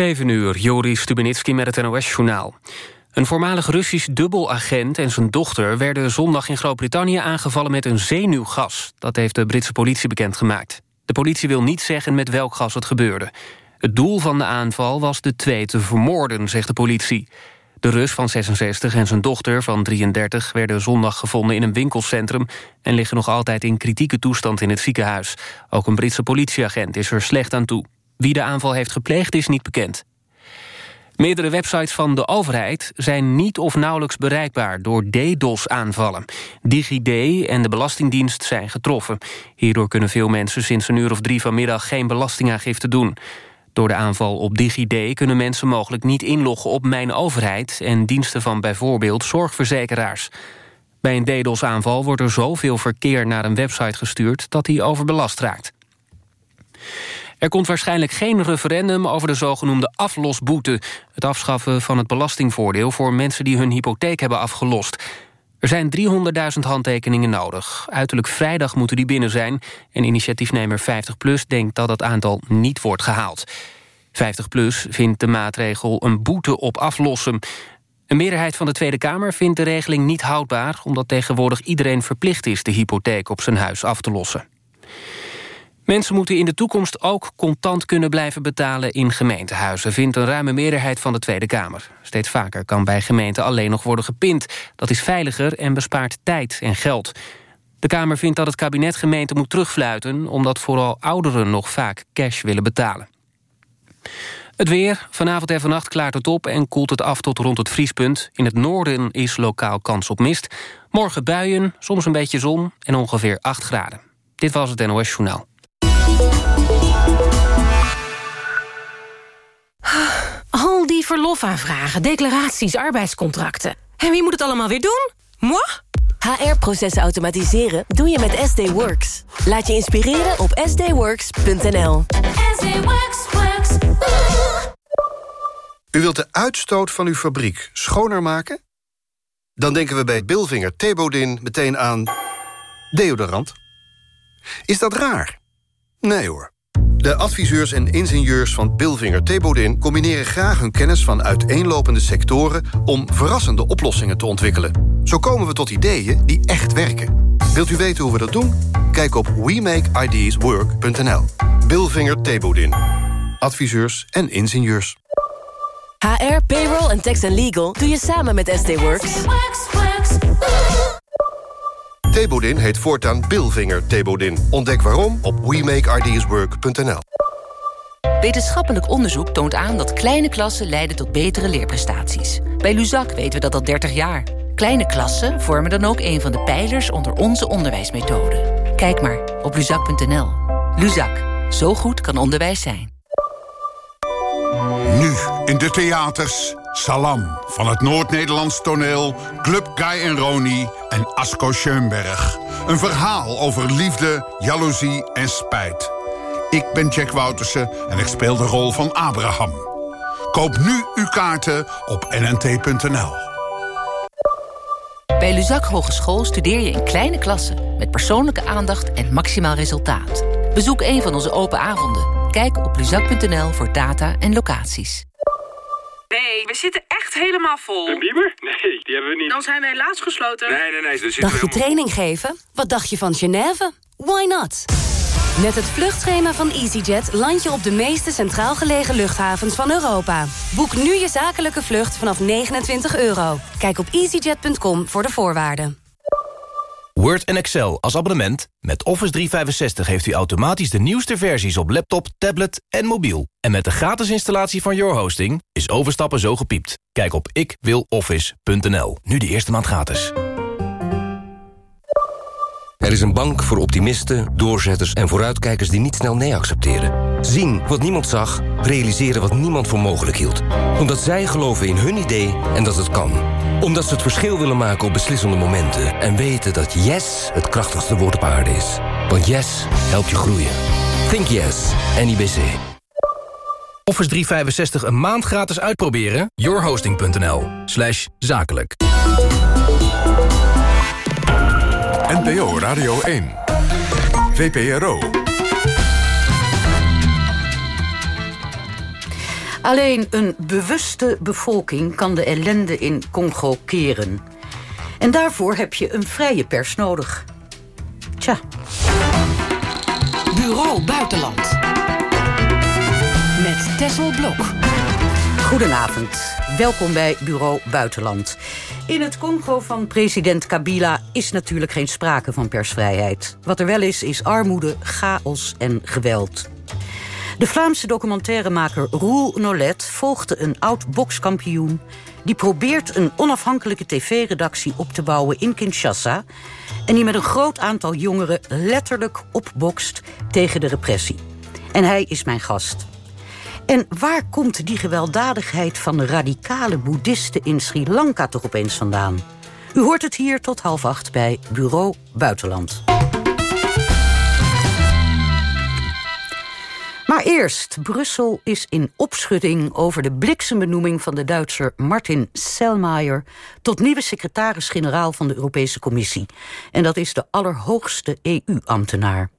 7 uur, Joris Stubenitski met het NOS-journaal. Een voormalig Russisch dubbelagent en zijn dochter... werden zondag in Groot-Brittannië aangevallen met een zenuwgas. Dat heeft de Britse politie bekendgemaakt. De politie wil niet zeggen met welk gas het gebeurde. Het doel van de aanval was de twee te vermoorden, zegt de politie. De Rus van 66 en zijn dochter van 33 werden zondag gevonden in een winkelcentrum... en liggen nog altijd in kritieke toestand in het ziekenhuis. Ook een Britse politieagent is er slecht aan toe. Wie de aanval heeft gepleegd is niet bekend. Meerdere websites van de overheid zijn niet of nauwelijks bereikbaar door DDoS-aanvallen. DigiD en de Belastingdienst zijn getroffen. Hierdoor kunnen veel mensen sinds een uur of drie vanmiddag geen belastingaangifte doen. Door de aanval op DigiD kunnen mensen mogelijk niet inloggen op Mijn Overheid... en diensten van bijvoorbeeld zorgverzekeraars. Bij een DDoS-aanval wordt er zoveel verkeer naar een website gestuurd... dat die overbelast raakt. Er komt waarschijnlijk geen referendum over de zogenoemde aflosboete... het afschaffen van het belastingvoordeel voor mensen die hun hypotheek hebben afgelost. Er zijn 300.000 handtekeningen nodig. Uiterlijk vrijdag moeten die binnen zijn... en initiatiefnemer 50PLUS denkt dat het aantal niet wordt gehaald. 50PLUS vindt de maatregel een boete op aflossen. Een meerderheid van de Tweede Kamer vindt de regeling niet houdbaar... omdat tegenwoordig iedereen verplicht is de hypotheek op zijn huis af te lossen. Mensen moeten in de toekomst ook contant kunnen blijven betalen in gemeentehuizen, vindt een ruime meerderheid van de Tweede Kamer. Steeds vaker kan bij gemeenten alleen nog worden gepind. Dat is veiliger en bespaart tijd en geld. De Kamer vindt dat het kabinet gemeenten moet terugfluiten... omdat vooral ouderen nog vaak cash willen betalen. Het weer. Vanavond en vannacht klaart het op en koelt het af tot rond het vriespunt. In het noorden is lokaal kans op mist. Morgen buien, soms een beetje zon en ongeveer 8 graden. Dit was het NOS Journaal. Al die verlofaanvragen, declaraties, arbeidscontracten. En wie moet het allemaal weer doen? Moi? HR-processen automatiseren doe je met SD Works. Laat je inspireren op sdworks.nl. U wilt de uitstoot van uw fabriek schoner maken? Dan denken we bij Bilvinger Thebodin meteen aan deodorant. Is dat raar? Nee hoor. De adviseurs en ingenieurs van Bilvinger Thebodin... combineren graag hun kennis van uiteenlopende sectoren... om verrassende oplossingen te ontwikkelen. Zo komen we tot ideeën die echt werken. Wilt u weten hoe we dat doen? Kijk op WeMakeIdeasWork.nl. Bilvinger Thebodin. Adviseurs en ingenieurs. HR, payroll en tax and legal doe je samen met SD Works. Thebodin heet voortaan Bilvinger Thebodin. Ontdek waarom op WeMakeIdeasWork.nl. Wetenschappelijk onderzoek toont aan dat kleine klassen leiden tot betere leerprestaties. Bij Luzak weten we dat al 30 jaar. Kleine klassen vormen dan ook een van de pijlers onder onze onderwijsmethode. Kijk maar op luzak.nl. Luzak, zo goed kan onderwijs zijn. Nu in de theaters Salam van het Noord-Nederlands toneel... Club Guy en Roni en Asko Schoenberg. Een verhaal over liefde, jaloezie en spijt. Ik ben Jack Woutersen en ik speel de rol van Abraham. Koop nu uw kaarten op nnt.nl. Bij Luzak Hogeschool studeer je in kleine klassen... met persoonlijke aandacht en maximaal resultaat. Bezoek een van onze open avonden. Kijk op luzak.nl voor data en locaties. Nee, we zitten echt helemaal vol. Een bieber? Nee, die hebben we niet. Dan zijn we helaas gesloten. Nee, nee, nee. Dus Dacht je training geven? Wat dacht je van Genève? Why not? Met het vluchtschema van EasyJet land je op de meeste centraal gelegen luchthavens van Europa. Boek nu je zakelijke vlucht vanaf 29 euro. Kijk op easyjet.com voor de voorwaarden. Word en Excel als abonnement. Met Office 365 heeft u automatisch de nieuwste versies op laptop, tablet en mobiel. En met de gratis installatie van Your Hosting is overstappen zo gepiept. Kijk op ikwiloffice.nl. Nu de eerste maand gratis. Er is een bank voor optimisten, doorzetters en vooruitkijkers die niet snel nee accepteren. Zien wat niemand zag, realiseren wat niemand voor mogelijk hield. Omdat zij geloven in hun idee en dat het kan. Omdat ze het verschil willen maken op beslissende momenten. En weten dat yes het krachtigste woord op aarde is. Want yes helpt je groeien. Think yes, NIBC. Office 365 een maand gratis uitproberen? yourhosting.nl zakelijk. NPO Radio 1. VPRO. Alleen een bewuste bevolking kan de ellende in Congo keren. En daarvoor heb je een vrije pers nodig. Tja. Bureau Buitenland. Met Tessel Blok. Goedenavond. Welkom bij Bureau Buitenland. In het Congo van president Kabila is natuurlijk geen sprake van persvrijheid. Wat er wel is, is armoede, chaos en geweld. De Vlaamse documentairemaker Roel Nolet volgde een oud bokskampioen... die probeert een onafhankelijke tv-redactie op te bouwen in Kinshasa... en die met een groot aantal jongeren letterlijk opbokst tegen de repressie. En hij is mijn gast. En waar komt die gewelddadigheid van de radicale boeddhisten in Sri Lanka toch opeens vandaan? U hoort het hier tot half acht bij Bureau Buitenland. Maar eerst, Brussel is in opschudding over de bliksembenoeming van de Duitser Martin Selmayr tot nieuwe secretaris-generaal van de Europese Commissie. En dat is de allerhoogste EU-ambtenaar.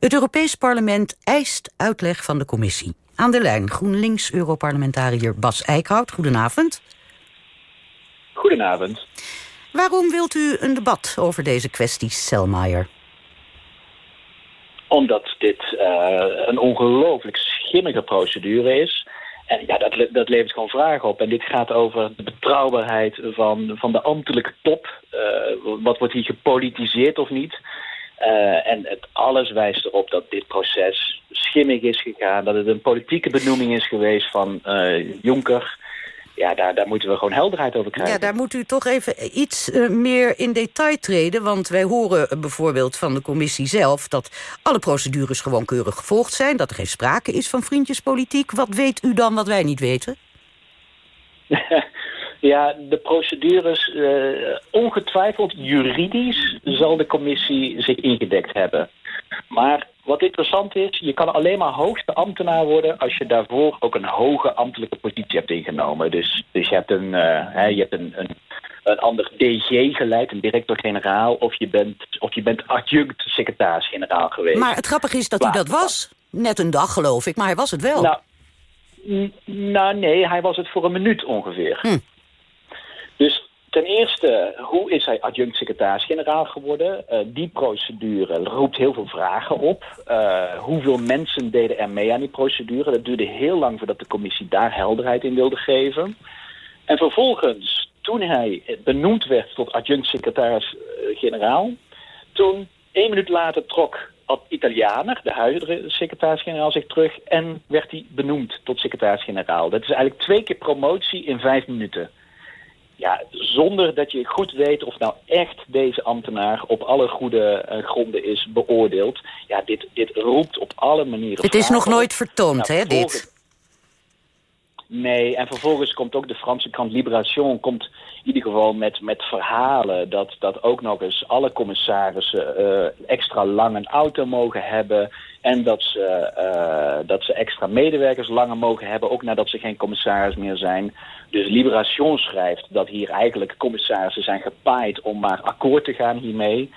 Het Europees Parlement eist uitleg van de Commissie. Aan de lijn GroenLinks-Europarlementariër Bas Eickhout. Goedenavond. Goedenavond. Waarom wilt u een debat over deze kwestie, Selmayr? Omdat dit uh, een ongelooflijk schimmige procedure is. En ja, dat, dat levert gewoon vragen op. En dit gaat over de betrouwbaarheid van, van de ambtelijke top. Uh, wat wordt hier gepolitiseerd of niet? Uh, en het alles wijst erop dat dit proces schimmig is gegaan. Dat het een politieke benoeming is geweest van uh, Jonker. Ja, daar, daar moeten we gewoon helderheid over krijgen. Ja, daar moet u toch even iets uh, meer in detail treden. Want wij horen bijvoorbeeld van de commissie zelf... dat alle procedures gewoon keurig gevolgd zijn. Dat er geen sprake is van vriendjespolitiek. Wat weet u dan wat wij niet weten? Ja, de procedures, uh, ongetwijfeld juridisch zal de commissie zich ingedekt hebben. Maar wat interessant is, je kan alleen maar hoogste ambtenaar worden als je daarvoor ook een hoge ambtelijke positie hebt ingenomen. Dus, dus je hebt een, uh, hè, je hebt een, een, een ander DG geleid, een director-generaal, of je bent, of je bent adjunct secretaris-generaal geweest. Maar het grappige is dat u dat was. Net een dag geloof ik, maar hij was het wel. Nou, nou nee, hij was het voor een minuut ongeveer. Hm. Dus ten eerste, hoe is hij adjunct-secretaris-generaal geworden? Uh, die procedure roept heel veel vragen op. Uh, hoeveel mensen deden er mee aan die procedure? Dat duurde heel lang voordat de commissie daar helderheid in wilde geven. En vervolgens, toen hij benoemd werd tot adjunct-secretaris-generaal... toen, één minuut later, trok Ad Italianer, de huidige secretaris-generaal, zich terug... en werd hij benoemd tot secretaris-generaal. Dat is eigenlijk twee keer promotie in vijf minuten ja, zonder dat je goed weet of nou echt deze ambtenaar op alle goede uh, gronden is beoordeeld. Ja, dit, dit roept op alle manieren... Het is nog nooit vertoond, nou, hè, dit? Nee, en vervolgens komt ook de Franse krant Libération... komt in ieder geval met, met verhalen dat, dat ook nog eens alle commissarissen... Uh, extra lang een auto mogen hebben... en dat ze, uh, dat ze extra medewerkers langer mogen hebben... ook nadat ze geen commissaris meer zijn. Dus Libération schrijft dat hier eigenlijk commissarissen zijn gepaaid... om maar akkoord te gaan hiermee...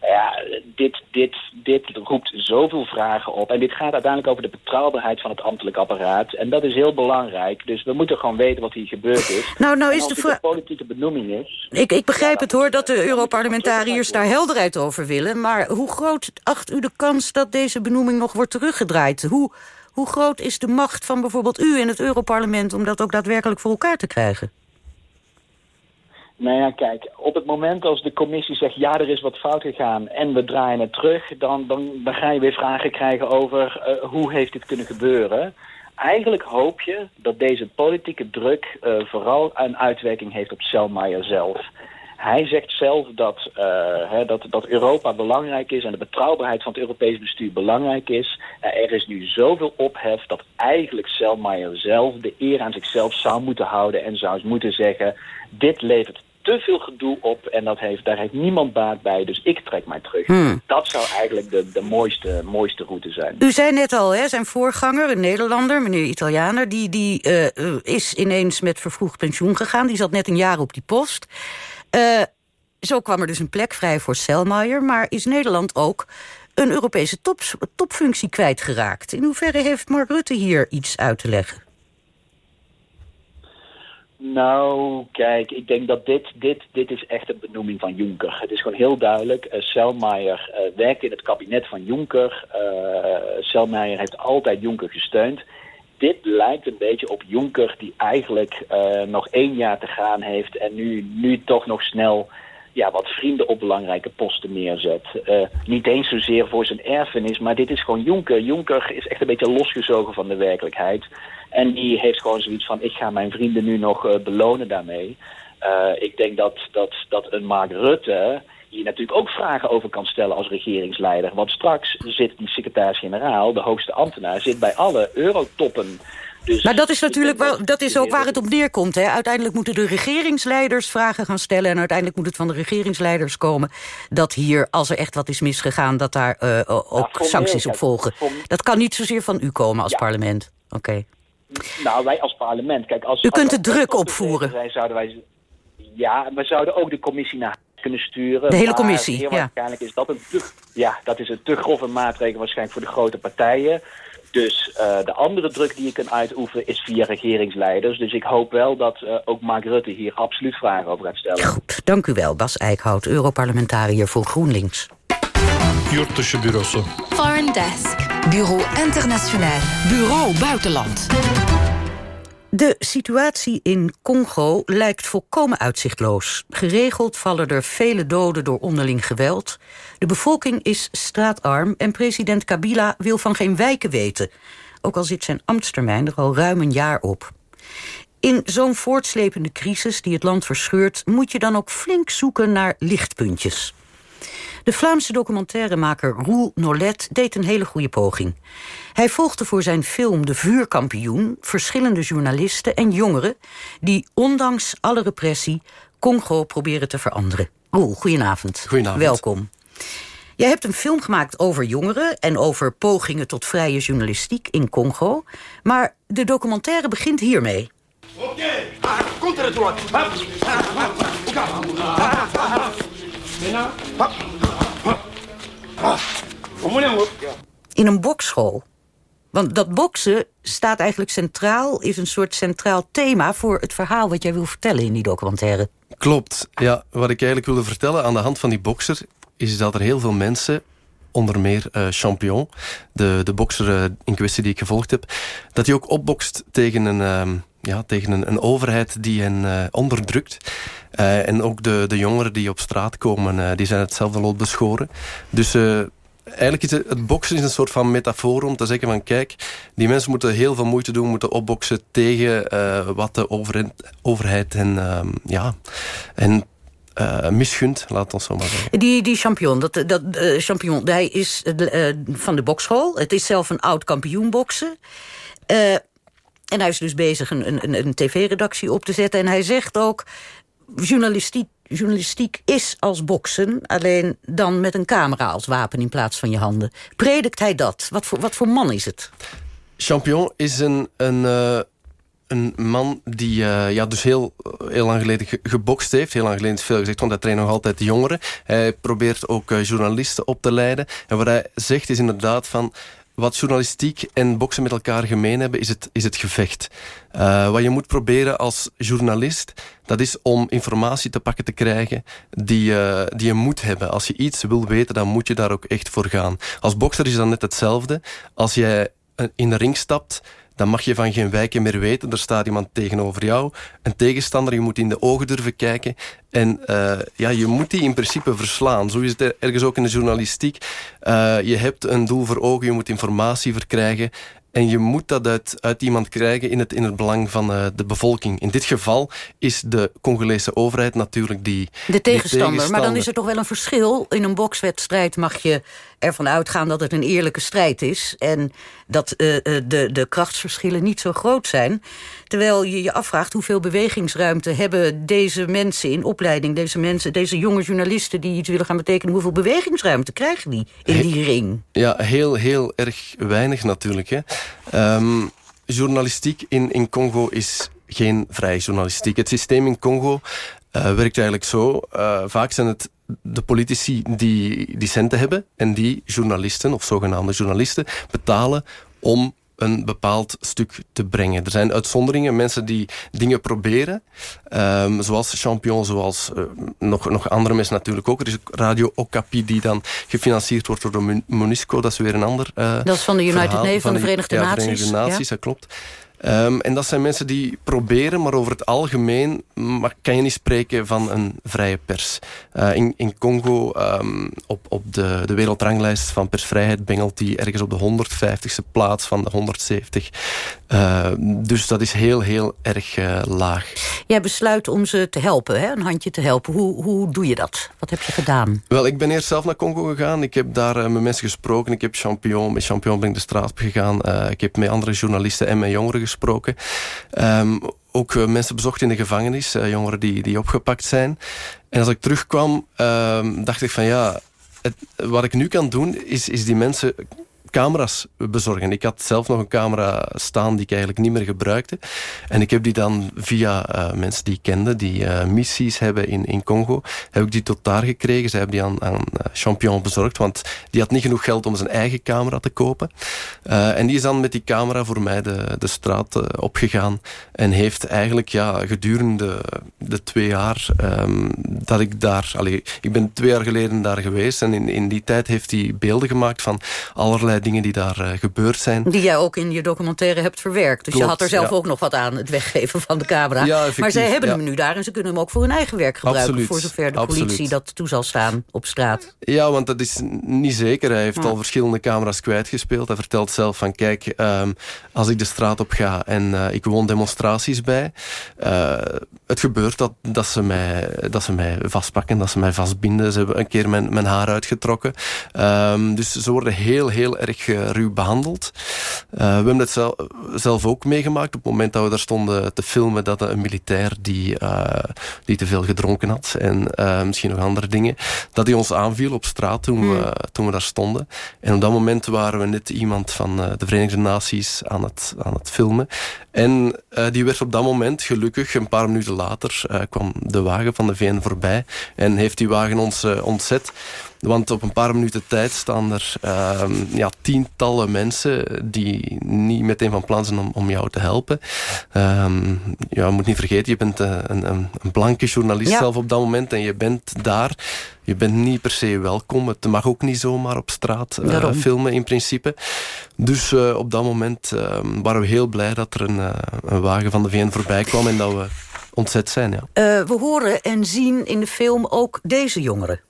Ja, dit, dit, dit roept zoveel vragen op. En dit gaat uiteindelijk over de betrouwbaarheid van het ambtelijk apparaat. En dat is heel belangrijk. Dus we moeten gewoon weten wat hier gebeurd is. Nou, nou is de vraag... politieke benoeming is... Ik, ik begrijp het hoor, dat de Europarlementariërs daar helderheid over willen. Maar hoe groot acht u de kans dat deze benoeming nog wordt teruggedraaid? Hoe, hoe groot is de macht van bijvoorbeeld u in het Europarlement... om dat ook daadwerkelijk voor elkaar te krijgen? Nou ja, kijk, op het moment als de commissie zegt... ja, er is wat fout gegaan en we draaien het terug... dan, dan, ga je weer vragen krijgen over uh, hoe heeft dit kunnen gebeuren. Eigenlijk hoop je dat deze politieke druk uh, vooral een uitwerking heeft op Selmayr zelf. Hij zegt zelf dat, uh, hè, dat, dat Europa belangrijk is... en de betrouwbaarheid van het Europees bestuur belangrijk is. er is nu zoveel ophef dat eigenlijk Selmayr zelf de eer aan zichzelf zou moeten houden... en zou moeten zeggen, dit levert te veel gedoe op en dat heeft, daar heeft niemand baat bij, dus ik trek mij terug. Hmm. Dat zou eigenlijk de, de mooiste, mooiste route zijn. U zei net al, hè, zijn voorganger, een Nederlander, meneer Italianer... die, die uh, is ineens met vervroegd pensioen gegaan. Die zat net een jaar op die post. Uh, zo kwam er dus een plek vrij voor Selmayr... maar is Nederland ook een Europese top, topfunctie kwijtgeraakt. In hoeverre heeft Mark Rutte hier iets uit te leggen? Nou, kijk, ik denk dat dit, dit, dit is echt een benoeming van Juncker. Het is gewoon heel duidelijk. Uh, Selmayr uh, werkt in het kabinet van Juncker. Uh, Selmayr heeft altijd Juncker gesteund. Dit lijkt een beetje op Juncker die eigenlijk nog één jaar te gaan heeft... en nu, nu toch nog snel ja, wat vrienden op belangrijke posten neerzet. niet eens zozeer voor zijn erfenis, maar dit is gewoon Juncker. Juncker is echt een beetje losgezogen van de werkelijkheid... En die heeft gewoon zoiets van, ik ga mijn vrienden nu nog uh, belonen daarmee. Uh, ik denk dat, dat, dat een Mark Rutte hier natuurlijk ook vragen over kan stellen als regeringsleider. Want straks zit die secretaris-generaal, de hoogste ambtenaar, zit bij alle eurotoppen. Dus maar dat is natuurlijk wel, dat is ook waar het op neerkomt. Hè? Uiteindelijk moeten de regeringsleiders vragen gaan stellen... en uiteindelijk moet het van de regeringsleiders komen... dat hier, als er echt wat is misgegaan, dat daar uh, ook sancties op volgen. Dat kan niet zozeer van u komen als ja. parlement. Oké. Nou, wij als parlement... Kijk, als, U kunt de druk opvoeren. Zijn, zouden wij, ja, we zouden ook de commissie naar kunnen sturen. De hele commissie, ja. Waarschijnlijk is dat een te, ja, dat is een te grove maatregel waarschijnlijk voor de grote partijen. Dus uh, de andere druk die je kunt uitoefenen is via regeringsleiders. Dus ik hoop wel dat uh, ook Mark Rutte hier absoluut vragen over gaat stellen. Goed, dank u wel. Bas Eickhout, Europarlementariër voor GroenLinks. Yurt dışı bürosu. Foreign Desk. Bureau Internationaal. Bureau Buitenland. De situatie in Congo lijkt volkomen uitzichtloos. Geregeld vallen er vele doden door onderling geweld. De bevolking is straatarm en president Kabila wil van geen wijken weten. Ook al zit zijn ambtstermijn er al ruim een jaar op. In zo'n voortslepende crisis die het land verscheurt... moet je dan ook flink zoeken naar lichtpuntjes. De Vlaamse documentairemaker Roel Nolet deed een hele goede poging. Hij volgde voor zijn film De Vuurkampioen verschillende journalisten en jongeren... die ondanks alle repressie Congo proberen te veranderen. Roel, goedenavond. Goedenavond. Welkom. Jij hebt een film gemaakt over jongeren... en over pogingen tot vrije journalistiek in Congo. Maar de documentaire begint hiermee. Oké, komt er in een bokschool. Want dat boksen staat eigenlijk centraal, is een soort centraal thema voor het verhaal wat jij wil vertellen in die documentaire. Klopt. Ja, wat ik eigenlijk wilde vertellen aan de hand van die bokser is dat er heel veel mensen onder meer uh, Champion, de, de bokser uh, in kwestie die ik gevolgd heb, dat hij ook opbokst tegen een, uh, ja, tegen een, een, overheid die hen uh, onderdrukt. en ook de, de jongeren die op straat komen, die zijn hetzelfde lot beschoren. Dus eigenlijk is het, boksen is een soort van metafoor om te zeggen van kijk, die mensen moeten heel veel moeite doen, moeten opboksen tegen wat de overheid, overheid en uh, ja, en uh, misgunt, laat ons zo maar zeggen. Die, die champion, dat, dat, champion, hij is van de bokschool. Het is zelf een oud kampioen boksen. En hij is dus bezig een, een, een tv-redactie op te zetten. En hij zegt ook, journalistiek journalistiek is als boksen... alleen dan met een camera als wapen in plaats van je handen. Predikt hij dat? Wat voor, wat voor man is het? Champion is een, een, uh, een man die uh, ja, dus heel, heel lang geleden gebokst heeft. Heel lang geleden is veel gezegd, want hij traint nog altijd jongeren. Hij probeert ook uh, journalisten op te leiden. En wat hij zegt is inderdaad van wat journalistiek en boksen met elkaar gemeen hebben, is het, is het gevecht. Uh, wat je moet proberen als journalist, dat is om informatie te pakken te krijgen die, uh, die je moet hebben. Als je iets wil weten, dan moet je daar ook echt voor gaan. Als bokser is dat net hetzelfde. Als jij in de ring stapt, dan mag je van geen wijken meer weten. Er staat iemand tegenover jou, een tegenstander. Je moet in de ogen durven kijken. En uh, ja, je moet die in principe verslaan. Zo is het ergens ook in de journalistiek. Uh, je hebt een doel voor ogen, je moet informatie verkrijgen. En je moet dat uit, uit iemand krijgen in het, in het belang van uh, de bevolking. In dit geval is de Congolese overheid natuurlijk die... De tegenstander. Maar dan is er toch wel een verschil. In een bokswedstrijd mag je ervan uitgaan dat het een eerlijke strijd is... en dat uh, de, de krachtsverschillen niet zo groot zijn. Terwijl je je afvraagt hoeveel bewegingsruimte hebben deze mensen in opleiding... deze, mensen, deze jonge journalisten die iets willen gaan betekenen... hoeveel bewegingsruimte krijgen die in die ring? Ja, heel, heel erg weinig natuurlijk. Hè. Um, journalistiek in, in Congo is geen vrije journalistiek. Het systeem in Congo uh, werkt eigenlijk zo. Uh, vaak zijn het de politici die, die centen hebben en die journalisten of zogenaamde journalisten betalen om een bepaald stuk te brengen. Er zijn uitzonderingen, mensen die dingen proberen. Um, zoals Champion, zoals uh, nog, nog andere mensen natuurlijk ook. Er is Radio Okapi die dan gefinancierd wordt door de MONUSCO. Dat is weer een ander uh, Dat is van de United Nations, van de Verenigde ja, Naties. Verenigde Naties, ja. dat klopt. Um, en dat zijn mensen die proberen, maar over het algemeen maar kan je niet spreken van een vrije pers. Uh, in, in Congo, um, op, op de, de wereldranglijst van persvrijheid, bengelt die ergens op de 150ste plaats van de 170. Uh, dus dat is heel, heel erg uh, laag. Jij besluit om ze te helpen, hè? een handje te helpen. Hoe, hoe doe je dat? Wat heb je gedaan? Wel, ik ben eerst zelf naar Congo gegaan. Ik heb daar met mensen gesproken. Ik heb Champion, met Champion ben ik de straat op gegaan. ik heb met andere journalisten en met jongeren gesproken. Um, ook uh, mensen bezocht in de gevangenis, uh, jongeren die, die opgepakt zijn. En als ik terugkwam, uh, dacht ik van ja, het, wat ik nu kan doen, is, is die mensen camera's bezorgen. Ik had zelf nog een camera staan die ik eigenlijk niet meer gebruikte. En ik heb die dan via uh, mensen die ik kende, die uh, missies hebben in, in Congo, heb ik die tot daar gekregen. Ze hebben die aan, aan Champion bezorgd, want die had niet genoeg geld om zijn eigen camera te kopen. En die is dan met die camera voor mij de, de straat opgegaan en heeft eigenlijk ja, gedurende de twee jaar um, dat ik daar... Allee, ik ben twee jaar geleden daar geweest en in, in die tijd heeft hij beelden gemaakt van allerlei dingen die daar uh, gebeurd zijn. Die jij ook in je documentaire hebt verwerkt. Dus Klopt, je had er zelf ja. ook nog wat aan, het weggeven van de camera. Ja, maar zij hebben hem nu daar en ze kunnen hem ook voor hun eigen werk gebruiken. Absoluut, Voor zover de absoluut. politie dat toe zal staan op straat. Ja, want dat is niet zeker. Hij heeft al verschillende camera's kwijtgespeeld. Hij vertelt zelf van, kijk, ehm, als ik de straat op ga en eh, ik woon demonstraties bij, eh, het gebeurt dat, dat, ze mij, dat ze mij vastpakken, dat ze mij vastbinden. Ze hebben een keer mijn, mijn haar uitgetrokken. Ehm, dus ze worden heel, heel erg eh, ruw behandeld. Eh, we hebben het zelf, zelf ook meegemaakt op het moment dat we daar stonden te filmen dat een militair die, eh, die te veel gedronken had en misschien nog andere dingen, dat hij ons aanviel op straat toen, we, toen we daar stonden. En op dat moment waren we net iemand van de Verenigde Naties aan het, aan het filmen. En eh, die werd op dat moment, gelukkig, een paar minuten later, eh, kwam de wagen van de VN voorbij en heeft die wagen ons eh, ontzet. Want op een paar minuten tijd staan er ehm, ja, tientallen mensen die niet meteen van plan zijn om, om jou te helpen. Ehm, ja, je moet niet vergeten, je bent een, een, een blanke journalist Ja. zelf op dat moment en je bent daar. Je bent niet per se welkom. Het mag ook niet zomaar op straat filmen in principe. Dus op dat moment ehm, waren we heel blij dat er een, een wagen van de VN voorbij kwam en dat we ontzet zijn. Ja. Eh, we horen en zien in de film ook deze jongeren.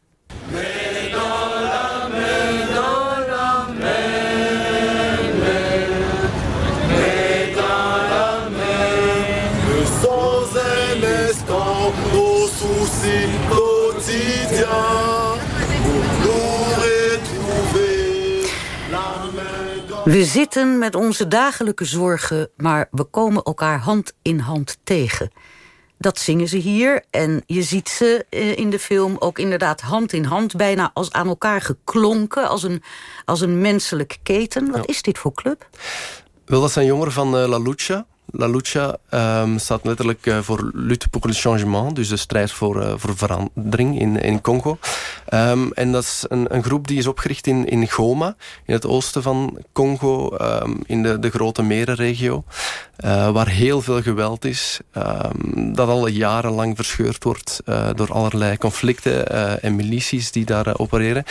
We zitten met onze dagelijke zorgen, maar we komen elkaar hand in hand tegen. Dat zingen ze hier en je ziet ze eh, in de film ook inderdaad hand in hand... bijna als aan elkaar geklonken, als een, als een menselijke keten. Wat is dit voor club? Wel, dat zijn jongeren van eh, La Lucha. La Lucha ehm, staat letterlijk eh, voor Lutte pour le changement, dus de strijd voor, eh, voor verandering in, in Congo. Ehm, en dat is een, een groep die is opgericht in, in Goma, in het oosten van Congo, ehm, in de, de grote merenregio, eh, waar heel veel geweld is, dat al jarenlang verscheurd wordt door allerlei conflicten en milities die daar opereren.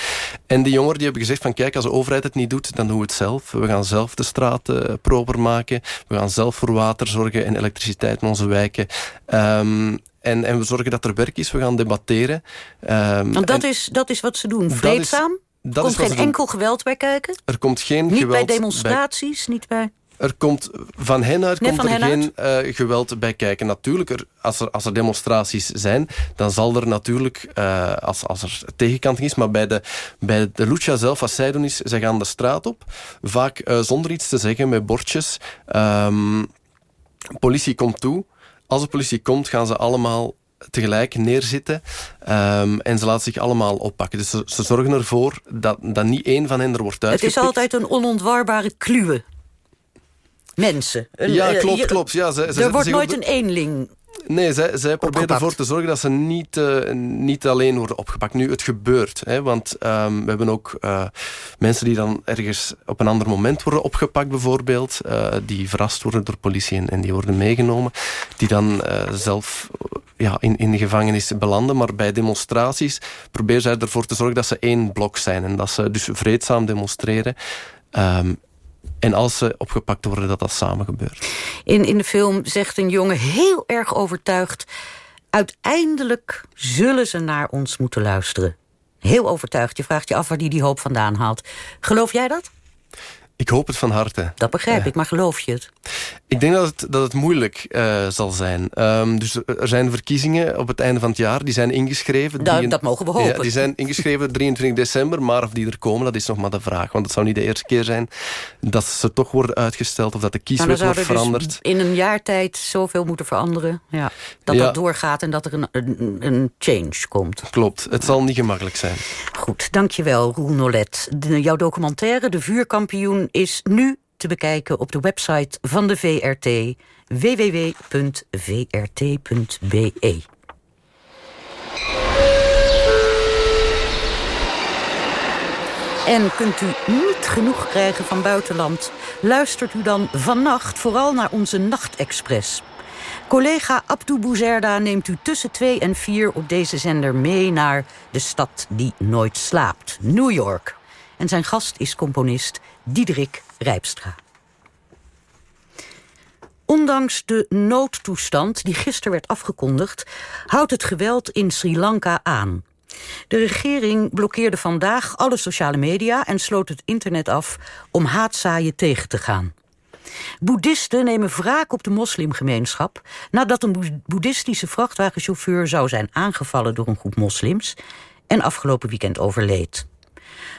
En die jongeren die hebben gezegd van kijk, als de overheid het niet doet, dan doen we het zelf. We gaan zelf de straten proper maken, we gaan zelf voor water zorgen en elektriciteit in onze wijken. Ehm, en, en we zorgen dat er werk is, we gaan debatteren. Ehm, Want dat, en is, dat is wat ze doen, vreedzaam. dat Er komt geen enkel geweld bij kijken. Er komt geen Niet geweld bij demonstraties, niet bij... Er komt van hen uit Nee, komt er hen geen eh, geweld bij kijken. Natuurlijk, er, als, er, als er demonstraties zijn, dan zal er natuurlijk, eh, als, als er tegenkanting is, maar bij de, bij de Lucha zelf, wat zij doen is, zij gaan de straat op, vaak eh, zonder iets te zeggen, met bordjes. Ehm, politie komt toe. Als de politie komt, gaan ze allemaal tegelijk neerzitten ehm, en ze laten zich allemaal oppakken. Dus ze, ze zorgen ervoor dat, dat niet één van hen er wordt Het uitgepikt. is altijd een onontwarbare kluwe. Mensen. Ja, eh, klopt, klopt. Ja, ze, ze er wordt nooit de- een eenling Nee, zij, zij probeert ervoor te zorgen dat ze niet, uh, niet alleen worden opgepakt. Nu, het gebeurt. Hè, want um, we hebben ook uh, mensen die dan ergens op een ander moment worden opgepakt bijvoorbeeld. Uh, die verrast worden door politie en, en die worden meegenomen. Die dan zelf ja, in, in de gevangenis belanden. Maar bij demonstraties proberen zij ervoor te zorgen dat ze één blok zijn. En dat ze dus vreedzaam demonstreren. Um, en als ze opgepakt worden, dat dat samen gebeurt. In, in de film zegt een jongen heel erg overtuigd... uiteindelijk zullen ze naar ons moeten luisteren. Heel overtuigd. Je vraagt je af waar hij die hoop vandaan haalt. Geloof jij dat? Ik hoop het van harte. Dat begrijp ik, maar geloof je het? Ik denk dat het, dat het moeilijk uh, zal zijn. Um, dus er zijn verkiezingen op het einde van het jaar. Die zijn ingeschreven. Da, die, dat mogen we hopen. Ja, die zijn ingeschreven 23 december. Maar of die er komen, dat is nog maar de vraag. Want het zou niet de eerste keer zijn dat ze toch worden uitgesteld. Of dat de kieswet wordt dus veranderd. Dus in een jaar tijd zoveel moeten veranderen. Ja. Dat ja. dat doorgaat en dat er een, een, een, change komt. Klopt. Het zal niet gemakkelijk zijn. Goed, dankjewel Roel Nolet. De, jouw documentaire, De Vuurkampioen is nu bekijken op de website van de VRT www.vrt.be. En kunt u niet genoeg krijgen van buitenland? Luistert u dan vannacht vooral naar onze Nachtexpress. Collega Abdou Bouzerda neemt u tussen 2 en 4 op deze zender mee naar de stad die nooit slaapt, New York. En zijn gast is componist Diederik Rijpstra. Ondanks de noodtoestand die gisteren werd afgekondigd... houdt het geweld in Sri Lanka aan. De regering blokkeerde vandaag alle sociale media... en sloot het internet af om haatzaaien tegen te gaan. Boeddhisten nemen wraak op de moslimgemeenschap... nadat een boeddhistische vrachtwagenchauffeur zou zijn aangevallen door een groep moslims... en afgelopen weekend overleed.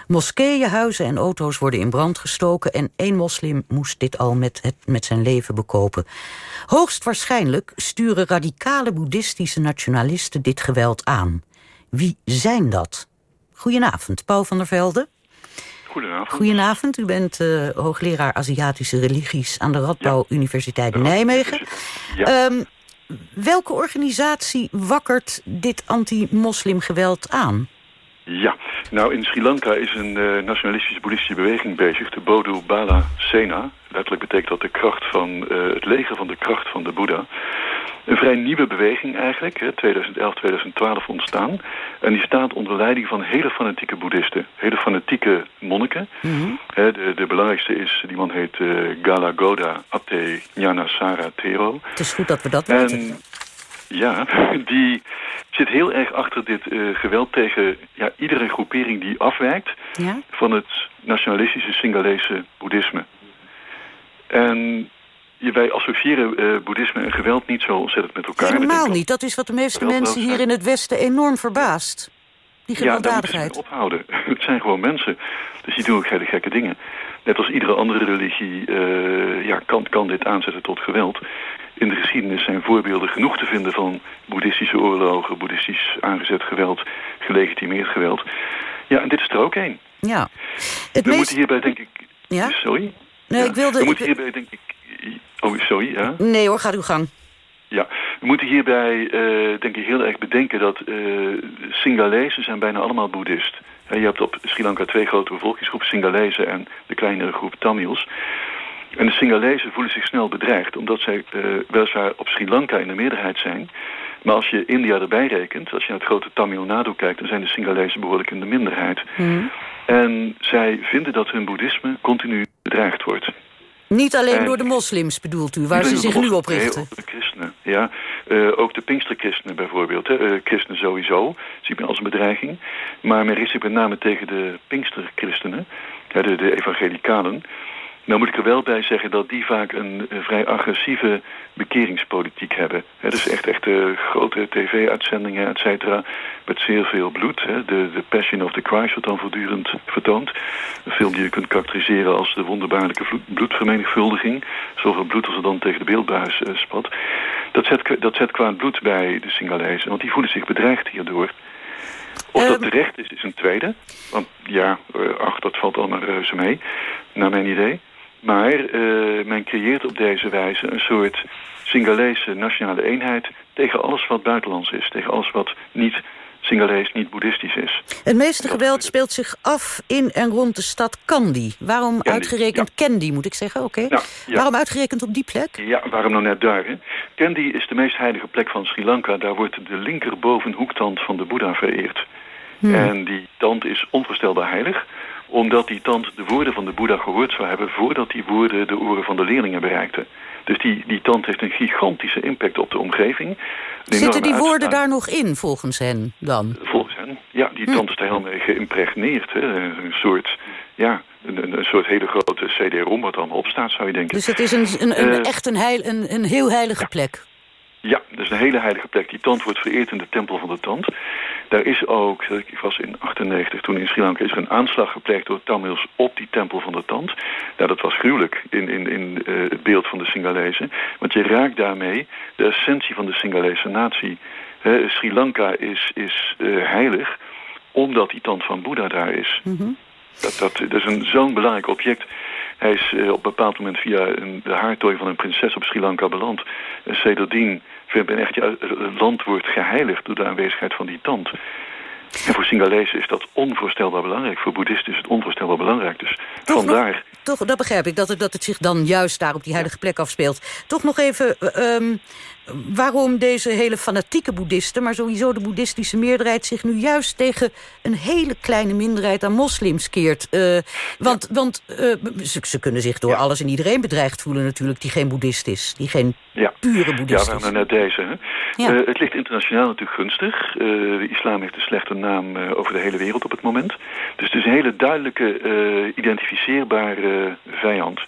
Moskeeën, huizen en auto's worden in brand gestoken... en één moslim moest dit al met, het, met zijn leven bekopen. Hoogstwaarschijnlijk sturen radicale boeddhistische nationalisten dit geweld aan. Wie zijn dat? Goedenavond, Paul van der Velde. Goedenavond. Goedenavond, u bent uh, hoogleraar Aziatische religies... aan de Radbouw Universiteit Nijmegen. Ja. Um, welke organisatie wakkert dit anti-moslimgeweld aan? Ja, nou in Sri Lanka is een uh, nationalistische boeddhistische beweging bezig, de Bodhu Bala Sena. Letterlijk betekent dat de kracht van uh, het leger van de kracht van de Boeddha. Een vrij nieuwe beweging eigenlijk, 2011, 2012 ontstaan. En die staat onder leiding van hele fanatieke boeddhisten. Hele fanatieke monniken. Mm -hmm. de, de, belangrijkste is, die man heet uh, Gala Goda Ate Sara Tero. Het is goed dat we dat weten. Ja, die zit heel erg achter dit uh, geweld tegen ja, iedere groepering die afwijkt ja? van het nationalistische Singalese boeddhisme. En wij associëren uh, boeddhisme en geweld niet zo ontzettend met elkaar. Helemaal niet. Dat is wat de meeste mensen hier in het Westen enorm verbaast. Die gewelddadigheid. Ja, ophouden. Het zijn gewoon mensen. Dus die doen ook hele gekke dingen. Net als iedere andere religie uh, ja, kan, kan dit aanzetten tot geweld. In de geschiedenis zijn voorbeelden genoeg te vinden van boeddhistische oorlogen, boeddhistisch aangezet geweld, gelegitimeerd geweld. Ja, en dit is er ook één. Ja. Het We moeten hierbij denk ik... Ja? Sorry? Nee, ik wilde... We moeten hierbij denk ik... Oh, sorry, ja? Nee hoor, gaat uw gang. Ja, we moeten hierbij uh, denk ik heel erg bedenken dat uh, Singalezen zijn bijna allemaal boeddhist. je hebt op Sri Lanka twee grote bevolkingsgroepen, Singalezen en de kleinere groep Tamils. En de Singalezen voelen zich snel bedreigd, omdat zij uh, weliswaar op Sri Lanka in de meerderheid zijn. Maar als je India erbij rekent, als je naar het grote Tamil Nadu kijkt... dan zijn de Singalezen behoorlijk in de minderheid. Mm. En zij vinden dat hun boeddhisme continu bedreigd wordt. Niet alleen door de moslims bedoelt u, waar ze zich nu op richten? Nee, de christenen, ja. Uh, ook de Pinksterchristenen bijvoorbeeld. Hè. Uh, christenen sowieso, ziet men als een bedreiging. Maar men richt zich met name tegen de Pinksterchristenen, de, de evangelicalen... Nou moet ik er wel bij zeggen dat die vaak een, vrij agressieve bekeringspolitiek hebben. He, dus echt, echt grote tv-uitzendingen, et cetera, met zeer veel bloed. He. De, de Passion of the Christ wordt dan voortdurend vertoond. Een film die je kunt karakteriseren als de wonderbaarlijke bloedvermenigvuldiging. Zoveel bloed als er dan tegen de beeldbuis uh, spat. Dat zet, dat zet kwaad bloed bij de Singalezen, want die voelen zich bedreigd hierdoor. Of dat ehm. terecht is, is een tweede. Want ja, ach, dat valt allemaal reuze mee, naar mijn idee. Maar uh, men creëert op deze wijze een soort Singalese nationale eenheid... tegen alles wat buitenlands is, tegen alles wat niet Singalees niet boeddhistisch is. Het meeste geweld speelt zich af in en rond de stad Kandy. Waarom uitgerekend ja. Kandy, moet ik zeggen? Oké. Okay. Ja, waarom uitgerekend op die plek? Ja, waarom nou net daar? Hè? Kandy is de meest heilige plek van Sri Lanka. Daar wordt de linkerbovenhoektand van de Boeddha vereerd. Hmm. En die tand is onvoorstelbaar heilig omdat die tand de woorden van de Boeddha gehoord zou hebben... voordat die woorden de oren van de leerlingen bereikten. Dus die, die tand heeft een gigantische impact op de omgeving. Zitten die woorden daar nog in, volgens hen dan? Volgens hen, ja. Die tand is daar helemaal geïmpregneerd. Hè. Een soort, ja, een, een soort hele grote CD-ROM wat allemaal op staat, zou je denken. Dus het is een, een, een uh, echt een, heil, een, een heel heilige plek? Ja, dat is een hele heilige plek. Die tand wordt vereerd in de tempel van de tand. Daar is ook, ik was in 98, toen in Sri Lanka is er een aanslag gepleegd door Tamils op die tempel van de tand. Nou, dat was gruwelijk in, in, in uh, het beeld van de Singalezen. Want je raakt daarmee de essentie van de Singalese natie. He, Sri Lanka is, is uh, heilig omdat die tand van Boeddha daar is. Mm -hmm. dat, dat, dat is een zo'n belangrijk object. Hij is uh, op een bepaald moment via een, de haartooi van een prinses op Sri Lanka beland. En sedertdien ben echt, ja, het land wordt geheiligd door de aanwezigheid van die tand. En voor Singalezen is dat onvoorstelbaar belangrijk. Voor boeddhisten is het onvoorstelbaar belangrijk. Dus toch vandaar... Nog, toch, dat begrijp ik, dat het, dat het zich dan juist daar op die heilige plek afspeelt. Toch nog even, um, waarom deze hele fanatieke boeddhisten... maar sowieso de boeddhistische meerderheid... zich nu juist tegen een hele kleine minderheid aan moslims keert. Uh, want want uh, ze, ze, kunnen zich door ja. alles en iedereen bedreigd voelen natuurlijk... die geen boeddhist is, die geen ja. pure boeddhist ja, is. Ja, net deze. Hè? Uh, het ligt internationaal natuurlijk gunstig. de islam heeft een slechte naam over de hele wereld op het moment. Dus het is een hele duidelijke, identificeerbare vijand...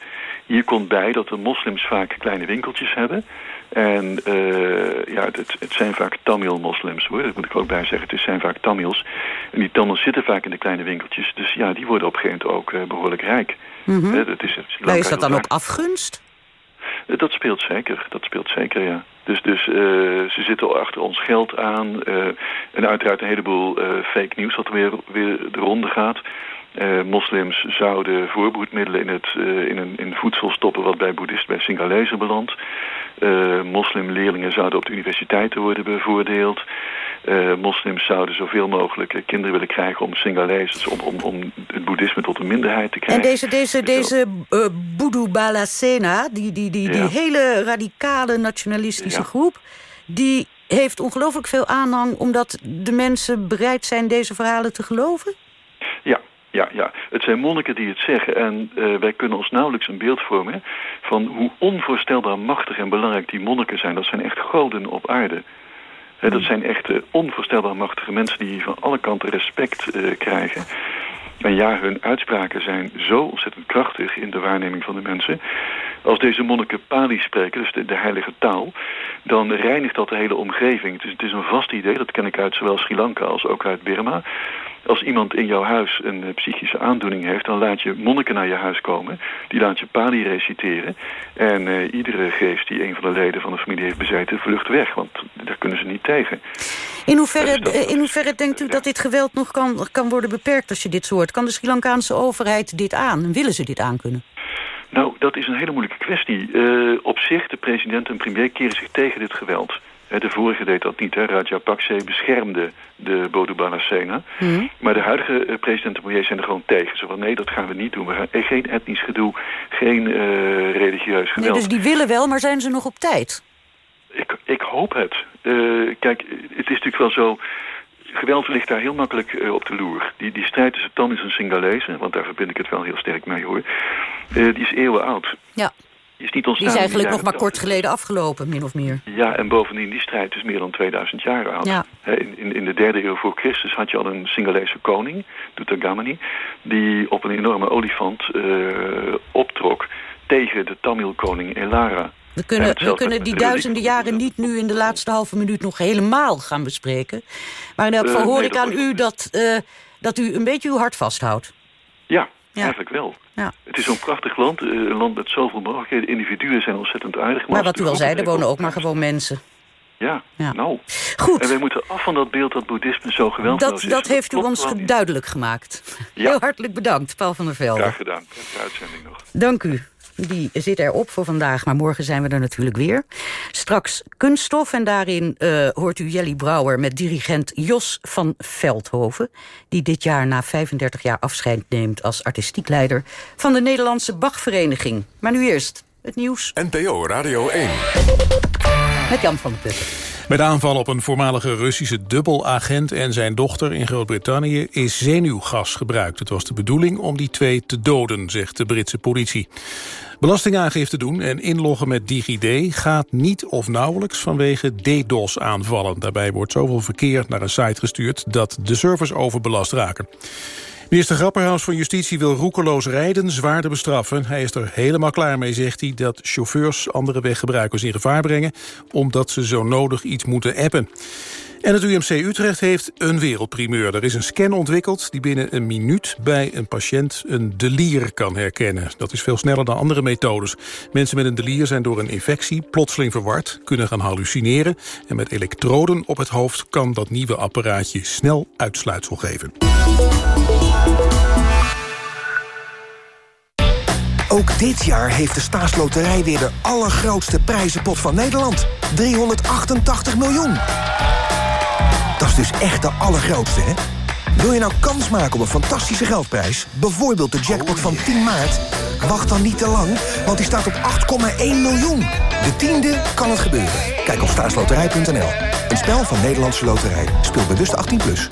Hier komt bij dat de moslims vaak kleine winkeltjes hebben. En uh, ja, het, het, zijn vaak Tamil-moslims hoor. Dat moet ik ook bij zeggen. Het zijn vaak Tamils. En die Tamils zitten vaak in de kleine winkeltjes. Dus ja, die worden op een gegeven moment ook uh, behoorlijk rijk. Mm -hmm. dat is, maar is dat dan ook afgunst? Dat speelt zeker. Dat speelt zeker, ja. Dus, dus ze zitten achter ons geld aan. en uiteraard een heleboel fake nieuws dat weer, weer de ronde gaat. Uh, moslims zouden voorbehoedmiddelen in, het, uh, in, een, in voedsel stoppen wat bij boeddhisten bij Singalezen belandt. Uh, moslimleerlingen zouden op de universiteiten worden bevoordeeld. moslims zouden zoveel mogelijk kinderen willen krijgen om Singalese, om, om, om het boeddhisme tot een minderheid te krijgen. En deze, deze, deze Boeddhu Balasena, die, die, die, die ja. hele radicale nationalistische ja. groep... die heeft ongelooflijk veel aanhang omdat de mensen bereid zijn deze verhalen te geloven? Ja, ja, ja, het zijn monniken die het zeggen. En uh, wij kunnen ons nauwelijks een beeld vormen... van hoe onvoorstelbaar machtig en belangrijk die monniken zijn. Dat zijn echt goden op aarde. He, dat zijn echt uh, onvoorstelbaar machtige mensen... die van alle kanten respect uh, krijgen. En ja, hun uitspraken zijn zo ontzettend krachtig... in de waarneming van de mensen. Als deze monniken Pali spreken, dus de, de heilige taal... dan reinigt dat de hele omgeving. Het is, het is een vast idee, dat ken ik uit zowel Sri Lanka als ook uit Burma als iemand in jouw huis een uh, psychische aandoening heeft... dan laat je monniken naar je huis komen. Die laat je pali reciteren. En uh, iedere geest die een van de leden van de familie heeft bezeten... vlucht weg, want daar kunnen ze niet tegen. In hoeverre, dus in hoeverre denkt u dat dit geweld nog kan, kan worden beperkt als je dit soort? Kan de Sri Lankaanse overheid dit aan? Willen ze dit aankunnen? Nou, dat is een hele moeilijke kwestie. Uh, op zich, de president en premier keren zich tegen dit geweld. De vorige deed dat niet. Hè. Rajapakse beschermde de Bodubana Sena. Mm. Maar de huidige president en premier zijn er gewoon tegen. Zo van, nee, dat gaan we niet doen. We gaan, geen etnisch gedoe, geen uh, religieus geweld. Nee, dus die willen wel, maar zijn ze nog op tijd? Ik, ik hoop het. Uh, kijk, het is natuurlijk wel zo... Geweld ligt daar heel makkelijk uh, op de loer. Die, die strijd tussen Tamis en Singalezen, want daar verbind ik het wel heel sterk mee hoor... die is eeuwen oud. Ja. Die is niet ontstaan. Die is eigenlijk nog maar kort geleden afgelopen, min of meer. Ja, en bovendien, die strijd is meer dan 2000 jaar oud. Ja. In, in, in, de derde eeuw voor Christus had je al een Singalese koning, Dutagamani... die op een enorme olifant uh, optrok tegen de Tamil-koning Elara. We kunnen, we kunnen die duizenden jaren niet nu in de laatste halve minuut nog helemaal gaan bespreken. Maar in elk geval uh, hoor ik aan u dat, uh, dat u een beetje uw hart vasthoudt. Ja, ja. eigenlijk wel. Ja. Het is zo'n prachtig land, een land met zoveel mogelijkheden. Individuen zijn ontzettend aardig. Maar, maar wat u al zei, er wonen ook maar gewoon mensen. Ja, ja, nou. Goed. En wij moeten af van dat beeld dat boeddhisme zo dat, is. Dat heeft u ons duidelijk gemaakt. Ja. Heel hartelijk bedankt, Paul van der Velde. Graag gedaan. Prettige uitzending nog. Dank u. die zit erop voor vandaag, maar morgen zijn we er natuurlijk weer. Straks kunststof en daarin uh, hoort u Jelly Brouwer... met dirigent Jos van Veldhoven... die dit jaar na 35 jaar afscheid neemt als artistiek leider... van de Nederlandse Bachvereniging. Maar nu eerst het nieuws. NPO Radio 1. Met Jan van der Putten. Met aanval op een voormalige Russische dubbelagent en zijn dochter in Groot-Brittannië is zenuwgas gebruikt. Het was de bedoeling om die twee te doden, zegt de Britse politie. Belastingaangifte doen en inloggen met DigiD gaat niet of nauwelijks vanwege DDoS-aanvallen. Daarbij wordt zoveel verkeer naar een site gestuurd dat de servers overbelast raken. Minister Grapperhaus van Justitie wil roekeloos rijden zwaarder bestraffen. Hij is er helemaal klaar mee, zegt hij, dat chauffeurs andere weggebruikers in gevaar brengen... omdat ze zo nodig iets moeten appen. En het UMC Utrecht heeft een wereldprimeur. Er is een scan ontwikkeld die binnen een minuut bij een patiënt een delier kan herkennen. Dat is veel sneller dan andere methodes. Mensen met een delier zijn door een infectie plotseling verward, kunnen gaan hallucineren. En met elektroden op het hoofd kan dat nieuwe apparaatje snel uitsluitsel geven. Ook dit jaar heeft de staatsloterij weer de allergrootste prijzenpot van Nederland. 388 miljoen. Dus echt de allergrootste, hè? Wil je nou kans maken op een fantastische geldprijs? Bijvoorbeeld de jackpot van 10 maart? Wacht dan niet te lang, want die staat op 8,1 miljoen. De tiende kan het gebeuren. Kijk op staatsloterij.nl. Een spel van Nederlandse Loterij. Speel bewust 18+. Plus.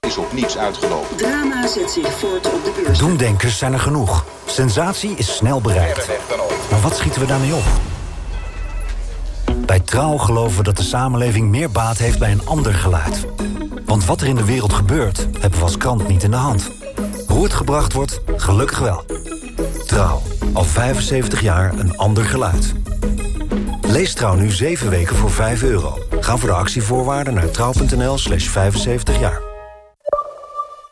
Is op niets uitgelopen. Drama zet zich voort op de beurs. Doemdenkers zijn er genoeg. Sensatie is snel bereikt. Maar wat schieten we daarmee op? Bij Trouw geloven we dat de samenleving meer baat heeft bij een ander geluid. Want wat er in de wereld gebeurt, hebben we als krant niet in de hand. Hoe het gebracht wordt, gelukkig wel. Trouw, al 75 jaar een ander geluid. Lees Trouw nu 7 weken voor 5 euro. Ga voor de actievoorwaarden naar trouw.nl slash 75 jaar.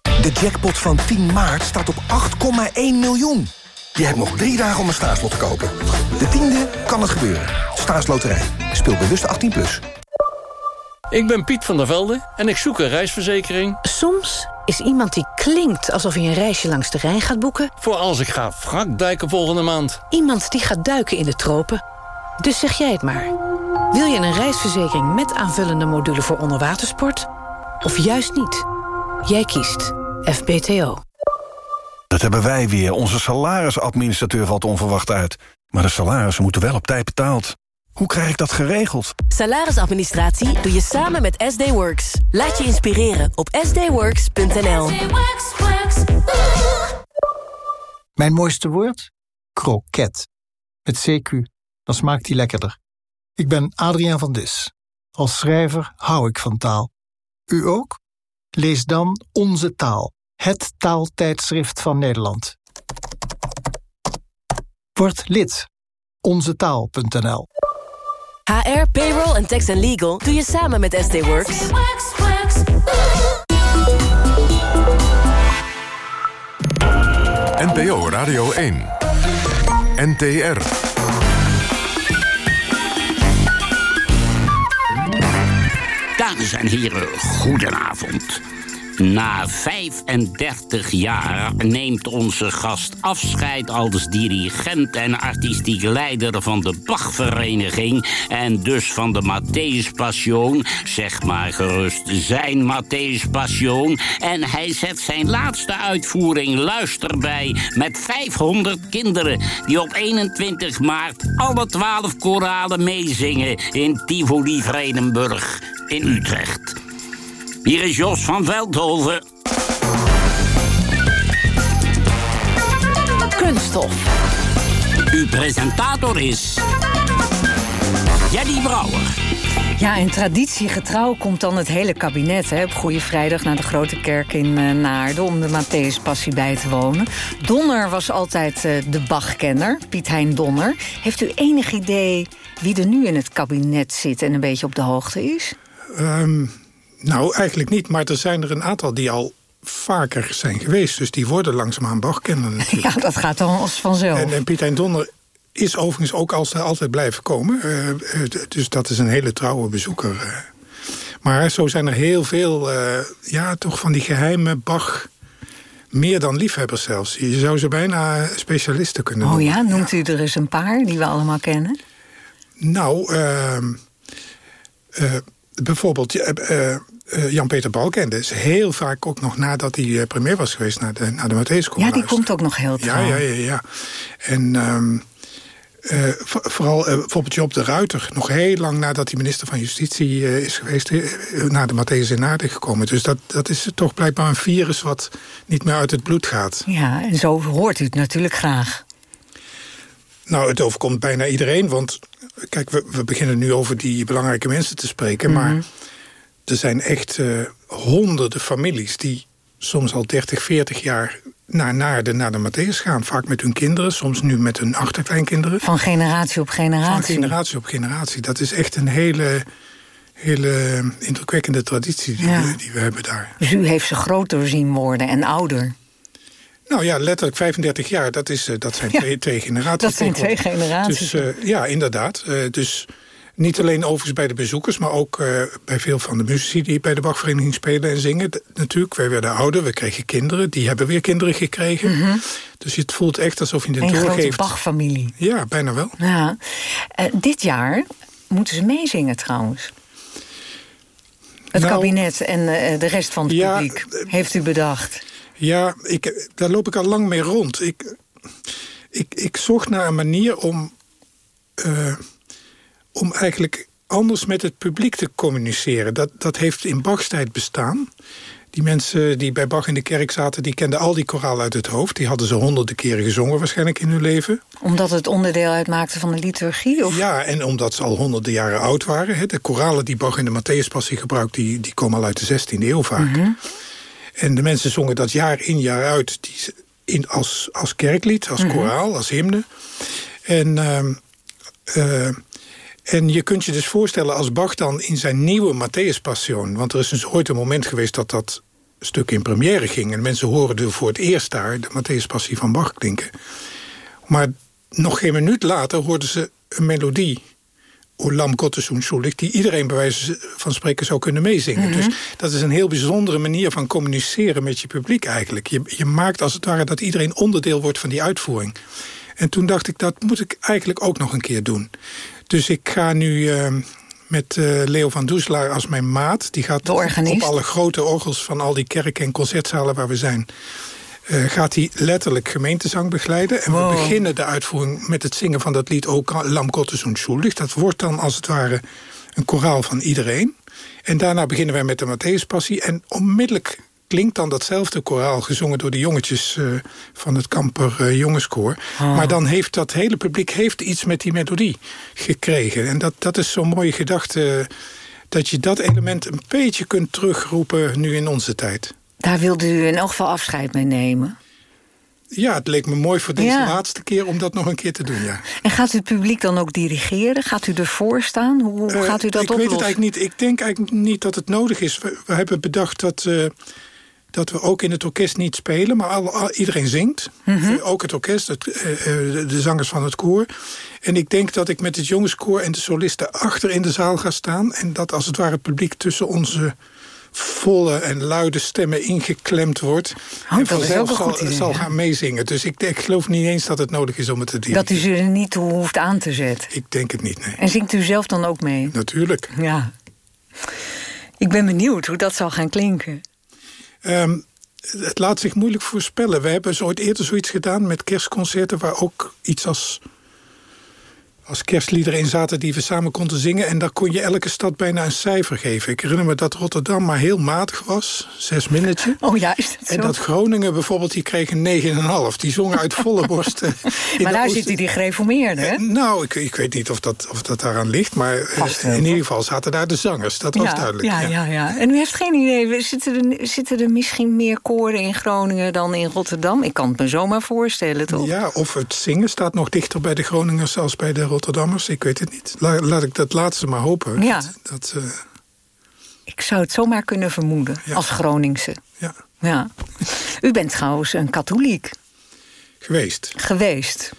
De jackpot van 10 maart staat op 8,1 miljoen. Je hebt nog drie dagen om een staatslot te kopen. De tiende kan het gebeuren. Staatsloterij. Speel bewust 18+. Plus. Ik ben Piet van der Velde en ik zoek een reisverzekering. Soms is iemand die klinkt alsof hij een reisje langs de Rijn gaat boeken. Voor als ik ga wrakduiken volgende maand. Iemand die gaat duiken in de tropen. Dus zeg jij het maar. Wil je een reisverzekering met aanvullende module voor onderwatersport? Of juist niet? Jij kiest FBTO. Dat hebben wij weer. Onze salarisadministrateur valt onverwacht uit. Maar de salarissen moeten wel op tijd betaald. Hoe krijg ik dat geregeld? Salarisadministratie doe je samen met SD Works. Laat je inspireren op sdworks.nl. Mijn mooiste woord? Kroket. Met CQ. Dan smaakt die lekkerder. Ik ben Adriaan van Dis. Als schrijver hou ik van taal. U ook? Lees dan Onze Taal. Het taaltijdschrift van Nederland. Word lid. Onzetaal.nl HR, payroll en tax and legal doe je samen met SD Works. NPO Radio 1. NTR. Dames en heren, goedenavond. Na 35 jaar neemt onze gast afscheid als dirigent en artistiek leider van de Bachvereniging en dus van de Matthäus Passion, zeg maar gerust zijn Matthäus Passion. En hij zet zijn laatste uitvoering Luister bij met 500 kinderen die op 21 maart alle 12 koralen meezingen in Tivoli Vredenburg in Utrecht. Hier is Jos van Veldhoven. Kunststof. Uw presentator is... Jenny Brouwer. Ja, en traditiegetrouw komt dan het hele kabinet hè, op Goede Vrijdag naar de Grote Kerk in uh, Naarden om de Matthäus-passie bij te wonen. Donner was altijd uh, de Bachkenner, Piet Hein Donner. Heeft u enig idee wie er nu in het kabinet zit en een beetje op de hoogte is? Um, nou, eigenlijk niet, maar er zijn er een aantal die al vaker zijn geweest. Dus die worden langzaamaan Bachkenner natuurlijk. Ja, dat gaat dan als vanzelf. En, en Piet Hein Donner is overigens ook altijd, altijd blijven komen. Uh, dus dat is een hele trouwe bezoeker. Uh. Maar zo zijn er heel veel, uh, ja, toch van die geheime Bach... meer dan liefhebbers zelfs. Je zou ze bijna specialisten kunnen Oh noemen. ja, noemt u er eens een paar die we allemaal kennen? Nou, eh, bijvoorbeeld eh, eh, eh, Jan-Peter Balkende is heel vaak ook nog nadat hij eh, premier was geweest naar de, naar de Matthäus Ja, die komt ook nog heel Ja, trouw. ja, ja. ja. En eh, vo- vooral eh, bijvoorbeeld Job de Ruiter, nog heel lang nadat hij minister van Justitie eh, is geweest, eh, naar de Matthäus in Aarde gekomen. Dus dat, dat is toch blijkbaar een virus wat niet meer uit het bloed gaat. Ja, en zo hoort u het natuurlijk graag. Nou, het overkomt bijna iedereen, want kijk, we, we beginnen nu over die belangrijke mensen te spreken, Mhm. maar er zijn echt eh, honderden families die soms al 30, 40 jaar naar Naarden, naar de Matthäus gaan. Vaak met hun kinderen, soms nu met hun achterkleinkinderen. Van generatie op generatie. Van generatie op generatie. Dat is echt een hele, hele indrukwekkende traditie die, Ja. we, die we hebben daar. Dus u heeft ze groter zien worden en ouder. Nou ja, letterlijk 35 jaar, dat, is, eh, dat zijn Ja, twee, twee generaties. dat zijn twee generaties. Dus eh, ja, inderdaad. Dus niet alleen overigens bij de bezoekers... maar ook eh, bij veel van de muzici die bij de Bachvereniging spelen en zingen. Natuurlijk, wij werden ouder, we kregen kinderen. Die hebben weer kinderen gekregen. Dus het voelt echt alsof je het Mhm. Een grote doorgeeft. Bach-familie. Ja, bijna wel. Ja. Eh, dit jaar moeten ze meezingen trouwens. Het Nou, kabinet en eh, de rest van het ja, publiek. Heeft u bedacht. Ja, ik, daar loop ik al lang mee rond. Ik, ik, ik zocht naar een manier om, om eigenlijk anders met het publiek te communiceren. Dat, dat heeft in Bachs tijd bestaan. Die mensen die bij Bach in de kerk zaten, die kenden al die koralen uit het hoofd. Die hadden ze honderden keren gezongen waarschijnlijk in hun leven. Omdat het onderdeel uitmaakte van de liturgie? Of? Ja, en omdat ze al honderden jaren oud waren. De koralen die Bach in de Matthäuspassie gebruikt, die, die komen al uit de 16e eeuw vaak. En de mensen zongen dat jaar in jaar uit die, in, als, als kerklied, als Mhm. koraal, als hymne. En, ehm, eh, en je kunt je dus voorstellen als Bach dan in zijn nieuwe Matthäus Passion... want er is dus ooit een moment geweest dat dat stuk in première ging... en mensen horen er voor het eerst daar de Matthäus Passie van Bach klinken. Maar nog geen minuut later hoorden ze een melodie... Olam Gottes Unschuldig, die iedereen bij wijze van spreken zou kunnen meezingen. Mhm. Dus dat is een heel bijzondere manier van communiceren met je publiek eigenlijk. Je, je maakt als het ware dat iedereen onderdeel wordt van die uitvoering. En toen dacht ik, dat moet ik eigenlijk ook nog een keer doen. Dus ik ga nu eh, met eh, Leo van Doeselaar als mijn maat. Die gaat op alle grote orgels van al die kerken en concertzalen waar we zijn... eh, gaat hij letterlijk gemeentezang begeleiden. En we beginnen de uitvoering met het zingen van dat lied... ook Lam Gottes und Schuldig. Dat wordt dan als het ware een koraal van iedereen. En daarna beginnen wij met de Matthäuspassie. En onmiddellijk klinkt dan datzelfde koraal... gezongen door de jongetjes eh, van het Kamper eh, Jongenskoor. Ah. Maar dan heeft dat hele publiek heeft iets met die melodie gekregen. En dat, dat is zo'n mooie gedachte... eh, dat je dat element een beetje kunt terugroepen nu in onze tijd. Daar wilde u in elk geval afscheid mee nemen. Ja, het leek me mooi voor deze Ja. laatste keer om dat nog een keer te doen, ja. En gaat u het publiek dan ook dirigeren? Gaat u ervoor staan? Hoe gaat u dat ik oplossen? weet het eigenlijk niet. Ik denk eigenlijk niet dat het nodig is. We, we hebben bedacht dat, eh, dat we ook in het orkest niet spelen, maar al, al- iedereen zingt. Mhm. Eh, ook het orkest, het, eh, eh, de, de zangers van het koor. En ik denk dat ik met het jongenskoor en de solisten achter in de zaal ga staan. En dat als het ware het publiek tussen onze volle en luide stemmen ingeklemd wordt. en vanzelf zal, idee, zal gaan meezingen. Dus ik, ik geloof niet eens dat het nodig is om het te doen. Dat u ze er niet toe hoeft aan te zetten. Ik denk het niet, nee. En zingt u zelf dan ook mee? Natuurlijk. Ja. Ik ben benieuwd hoe dat zal gaan klinken. Ehm, het laat zich moeilijk voorspellen. We hebben zo ooit eerder zoiets gedaan met kerstconcerten... waar ook iets als, als kerstliederen in zaten die we samen konden zingen. En daar kon je elke stad bijna een cijfer geven. Ik herinner me dat Rotterdam maar heel matig was. Zes minnetje. Oh ja, is dat En dat Groningen bijvoorbeeld, die kreeg een 9,5. Die zongen uit volle borst. eh, in Maar daar zitten die gereformeerden, hè? Nou, ik, ik weet niet of dat, of dat daaraan ligt. Maar eh, in ieder geval zaten daar de zangers. Dat was ja, duidelijk. Ja, ja, ja. En u heeft geen idee, zitten er, zitten er misschien meer koren in Groningen dan in Rotterdam? Ik kan het me zomaar voorstellen, toch? Ja, of het zingen staat nog dichter bij de Groningers als bij de Rotterdammers. Ik weet het niet. La- laat ik dat laatste maar hopen. Ja. Dat, dat, eh, Ik zou het zomaar kunnen vermoeden, als Groningse. Ja. ja. U bent trouwens een katholiek geweest. geweest.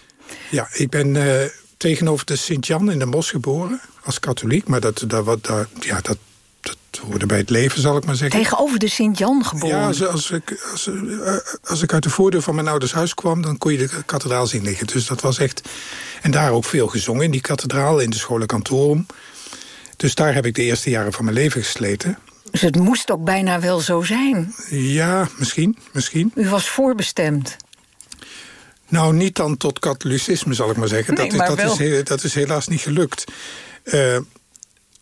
Ja, ik ben eh, tegenover de Sint-Jan in de Bos geboren. Als katholiek. Maar dat, dat, wat, ja, dat, dat hoorde bij het leven, zal ik maar zeggen. Tegenover de Sint-Jan geboren. Ja, als, als, ik, als, eh, als ik uit de voordeur van mijn ouders huis kwam... dan kon je de kathedraal zien liggen. Dus dat was echt... En daar ook veel gezongen in die kathedraal, in de scholenkantorum. Dus daar heb ik de eerste jaren van mijn leven gesleten. Dus het moest ook bijna wel zo zijn. Ja, misschien, misschien. U was voorbestemd. Nou, niet dan tot katholicisme, zal ik maar zeggen. Nee, dat, is, maar dat, wel. is, dat is helaas niet gelukt. Eh,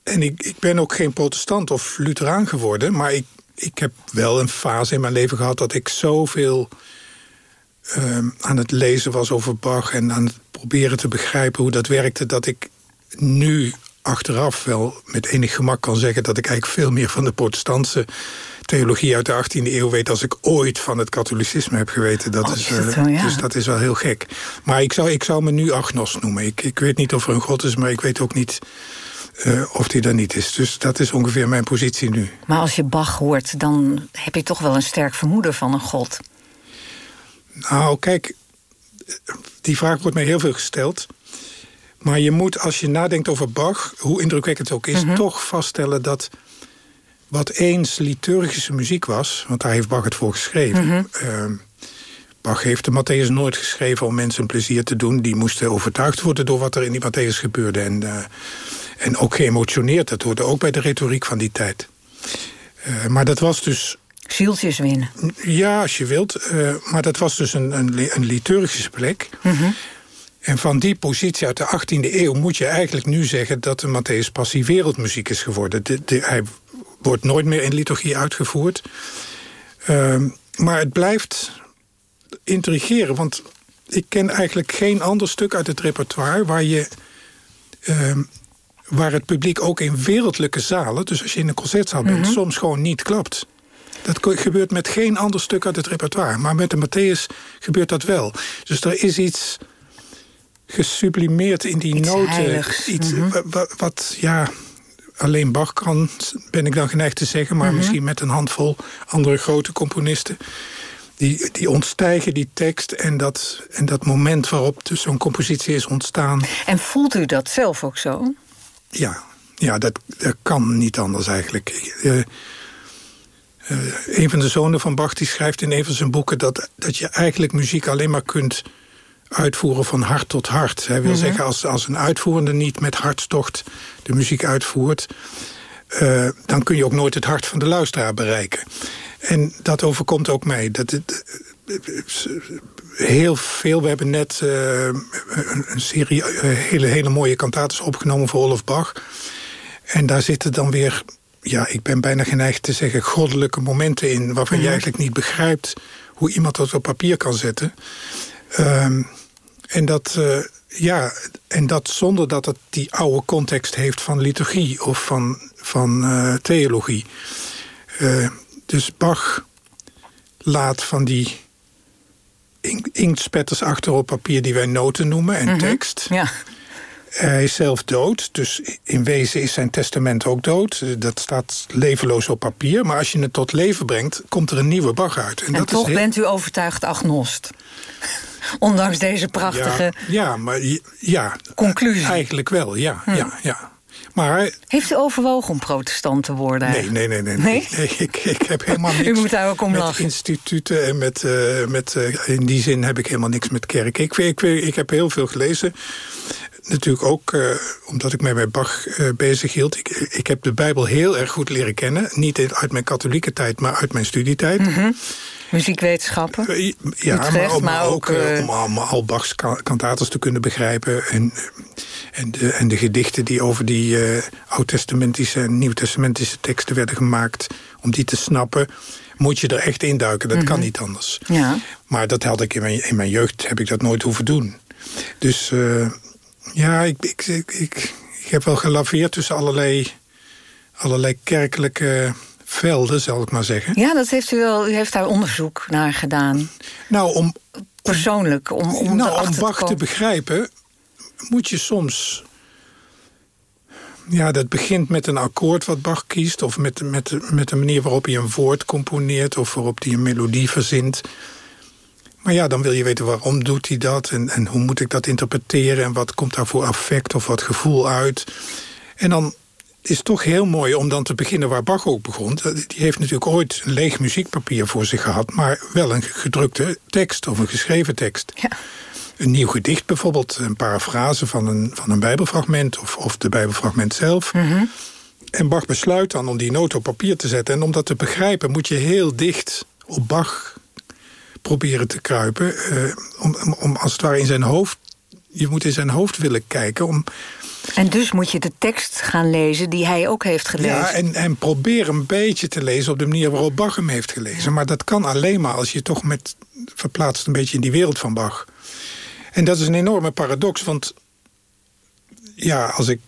en ik, ik ben ook geen protestant of lutheraan geworden... maar ik, ik heb wel een fase in mijn leven gehad... dat ik zoveel ehm, aan het lezen was over Bach... en aan het proberen te begrijpen hoe dat werkte... dat ik nu achteraf wel met enig gemak kan zeggen... dat ik eigenlijk veel meer van de protestantse theologie uit de 18e eeuw weet... als ik ooit van het katholicisme heb geweten. Dat Oh, is, eh, zo, ja. Dus dat is wel heel gek. Maar ik zou, ik zou me nu agnos noemen. Ik, ik weet niet of er een god is, maar ik weet ook niet eh, of die er niet is. Dus dat is ongeveer mijn positie nu. Maar als je Bach hoort, dan heb je toch wel een sterk vermoeden van een god. Nou, kijk, die vraag wordt mij heel veel gesteld. Maar je moet, als je nadenkt over Bach, hoe indrukwekkend het ook is... toch vaststellen dat wat eens liturgische muziek was... want daar heeft Bach het voor geschreven... Mhm. ehm, Bach heeft de Matthäus nooit geschreven om mensen een plezier te doen. Die moesten overtuigd worden door wat er in die Matthäus gebeurde. En, eh, en ook geëmotioneerd. Dat hoorde ook bij de retoriek van die tijd. Eh, maar dat was dus Zieltjes winnen. ja, als je wilt. eh, maar dat was dus een, een, een liturgische plek. En van die positie uit de 18e eeuw moet je eigenlijk nu zeggen... dat de Matthäus Passie wereldmuziek is geworden. De, de- hij wordt nooit meer in liturgie uitgevoerd. Ehm, maar het blijft intrigeren, want ik ken eigenlijk geen ander stuk uit het repertoire... waar je... ehm, waar het publiek ook in wereldlijke zalen... dus als je in een concertzaal bent, soms gewoon niet klapt. Dat gebeurt met geen ander stuk uit het repertoire. Maar met de Matthäus gebeurt dat wel. Dus er is iets gesublimeerd in die Iets noten. heiligs. Iets Mhm. wa- wa- wat, ja, alleen Bach kan, ben ik dan geneigd te zeggen... maar Mhm. misschien met een handvol andere grote componisten... Die, die ontstijgen die tekst en dat, en dat moment waarop dus zo'n compositie is ontstaan... En voelt u dat zelf ook zo? Ja, ja dat, dat kan niet anders eigenlijk. Eh, eh, een van de zonen van Bach die schrijft in een van zijn boeken... dat, dat je eigenlijk muziek alleen maar kunt uitvoeren van hart tot hart. Hij wil Mhm. zeggen, als, als een uitvoerende niet met hartstocht de muziek uitvoert... eh, dan kun je ook nooit het hart van de luisteraar bereiken. En dat overkomt ook mij. Dat het, heel veel. We hebben net eh, een, serie eh, hele, hele mooie kantates opgenomen voor Olaf Bach. En daar zitten dan weer, ja, ik ben bijna geneigd te zeggen... goddelijke momenten in waarvan je Mhm. eigenlijk niet begrijpt... hoe iemand dat op papier kan zetten. Ehm, en dat... eh, ja, en dat zonder dat het die oude context heeft van liturgie of van, van eh, theologie. Eh, dus Bach laat van die ink- inktspetters achter op papier die wij noten noemen en Mhm. tekst. Ja. Hij is zelf dood, dus in wezen is zijn testament ook dood. Eh, Dat staat levenloos op papier. Maar als je het tot leven brengt, komt er een nieuwe Bach uit. En, dat toch is bent u overtuigd agnost. Ondanks deze prachtige... Ja, ja, maar ja, Conclusie. eigenlijk wel, ja. Hm. ja, ja. Maar Heeft u overwogen om protestant te worden? Nee, nee, nee. nee, Nee? nee. ik, ik heb helemaal niks U moet daar ook om met lachen. instituten en met... eh, met eh, in die zin heb ik helemaal niks met kerk. Ik, ik, ik heb heel veel gelezen. Natuurlijk ook eh, omdat ik mij met Bach eh, bezig hield. Ik, ik heb de Bijbel heel erg goed leren kennen. Niet uit mijn katholieke tijd, maar uit mijn studietijd. Mhm. Muziekwetenschappen. Ja, maar, Utrecht, om, maar ook, ook, eh, eh, om allemaal al Bachs ka- kantates te kunnen begrijpen. En, en, de, en de gedichten die over die eh oud-testamentische en nieuw-testamentische teksten werden gemaakt... om die te snappen, moet je er echt induiken. Dat kan Mhm. niet anders. Ja. Maar dat had ik in mijn, in mijn jeugd, heb ik dat nooit hoeven doen. Dus eh, ja, ik, ik, ik, ik, heb wel gelaveerd tussen allerlei, allerlei kerkelijke velden, zal ik maar zeggen. Ja, dat heeft u wel. U heeft daar onderzoek naar gedaan. Nou, om... Persoonlijk, om, om nou, om Bach te, begrijpen, moet je soms... Ja, dat begint met een akkoord wat Bach kiest... of met, met, met de manier waarop hij een woord componeert... of waarop hij een melodie verzint. Maar ja, dan wil je weten waarom doet hij dat... en, en hoe moet ik dat interpreteren... en wat komt daar voor affect of wat gevoel uit. En dan is toch heel mooi om dan te beginnen waar Bach ook begon. Die heeft natuurlijk ooit een leeg muziekpapier voor zich gehad... maar wel een gedrukte tekst of een geschreven tekst. Ja. Een nieuw gedicht bijvoorbeeld, een parafrase van een, van een bijbelfragment... of, of de bijbelfragment zelf. En Bach besluit dan om die noot op papier te zetten. En om dat te begrijpen moet je heel dicht op Bach proberen te kruipen. eh, om, om, om als het ware in zijn hoofd... Je moet in zijn hoofd willen kijken om En dus moet je de tekst gaan lezen die hij ook heeft gelezen. Ja, en, en probeer een beetje te lezen op de manier waarop Bach hem heeft gelezen. Maar dat kan alleen maar als je toch met verplaatst een beetje in die wereld van Bach. En dat is een enorme paradox, want ja, als ik,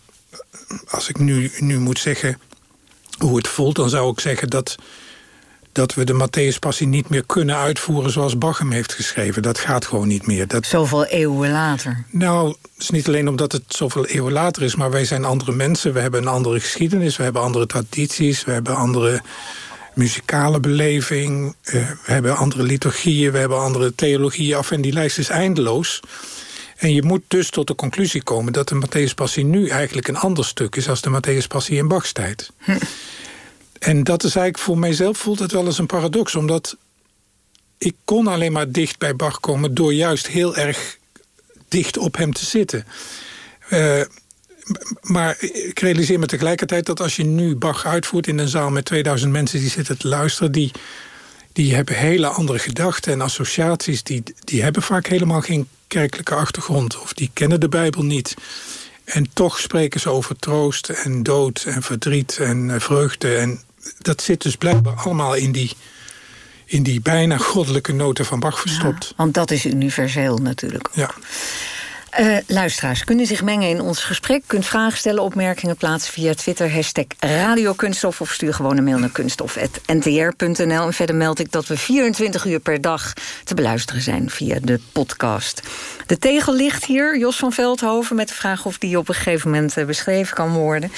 als ik nu, nu moet zeggen hoe het voelt... dan zou ik zeggen dat, dat we de Matthäus-passie niet meer kunnen uitvoeren... zoals Bach hem heeft geschreven. Dat gaat gewoon niet meer. Dat, Zoveel eeuwen later. nou, het is niet alleen omdat het zoveel eeuwen later is... maar wij zijn andere mensen, we hebben een andere geschiedenis... we hebben andere tradities, we hebben andere muzikale beleving... eh, we hebben andere liturgieën, we hebben andere theologieën af... en die lijst is eindeloos. En je moet dus tot de conclusie komen... dat de Matthäus Passie nu eigenlijk een ander stuk is... als de Matthäus Passie in Bachs tijd. En dat is eigenlijk voor mijzelf voelt het wel eens een paradox... omdat ik kon alleen maar dicht bij Bach komen... door juist heel erg dicht op hem te zitten. Eh, maar ik realiseer me tegelijkertijd dat als je nu Bach uitvoert... in een zaal met 2000 mensen die zitten te luisteren... die, die hebben hele andere gedachten en associaties... Die, die hebben vaak helemaal geen kerkelijke achtergrond... of die kennen de Bijbel niet... En toch spreken ze over troost en dood en verdriet en eh, vreugde. En dat zit dus blijkbaar allemaal in die, in die bijna goddelijke noten van Bach verstopt. Want dat is universeel natuurlijk. Ja. Eh, luisteraars kunnen zich mengen in ons gesprek. Kunt vragen stellen, opmerkingen plaatsen via Twitter... hashtag radiokunststof of stuur gewoon een mail naar kunststof.ntr.nl. En verder meld ik dat we 24 uur per dag te beluisteren zijn via de podcast. De tegel ligt hier, Jos van Veldhoven... met de vraag of die op een gegeven moment eh, beschreven kan worden.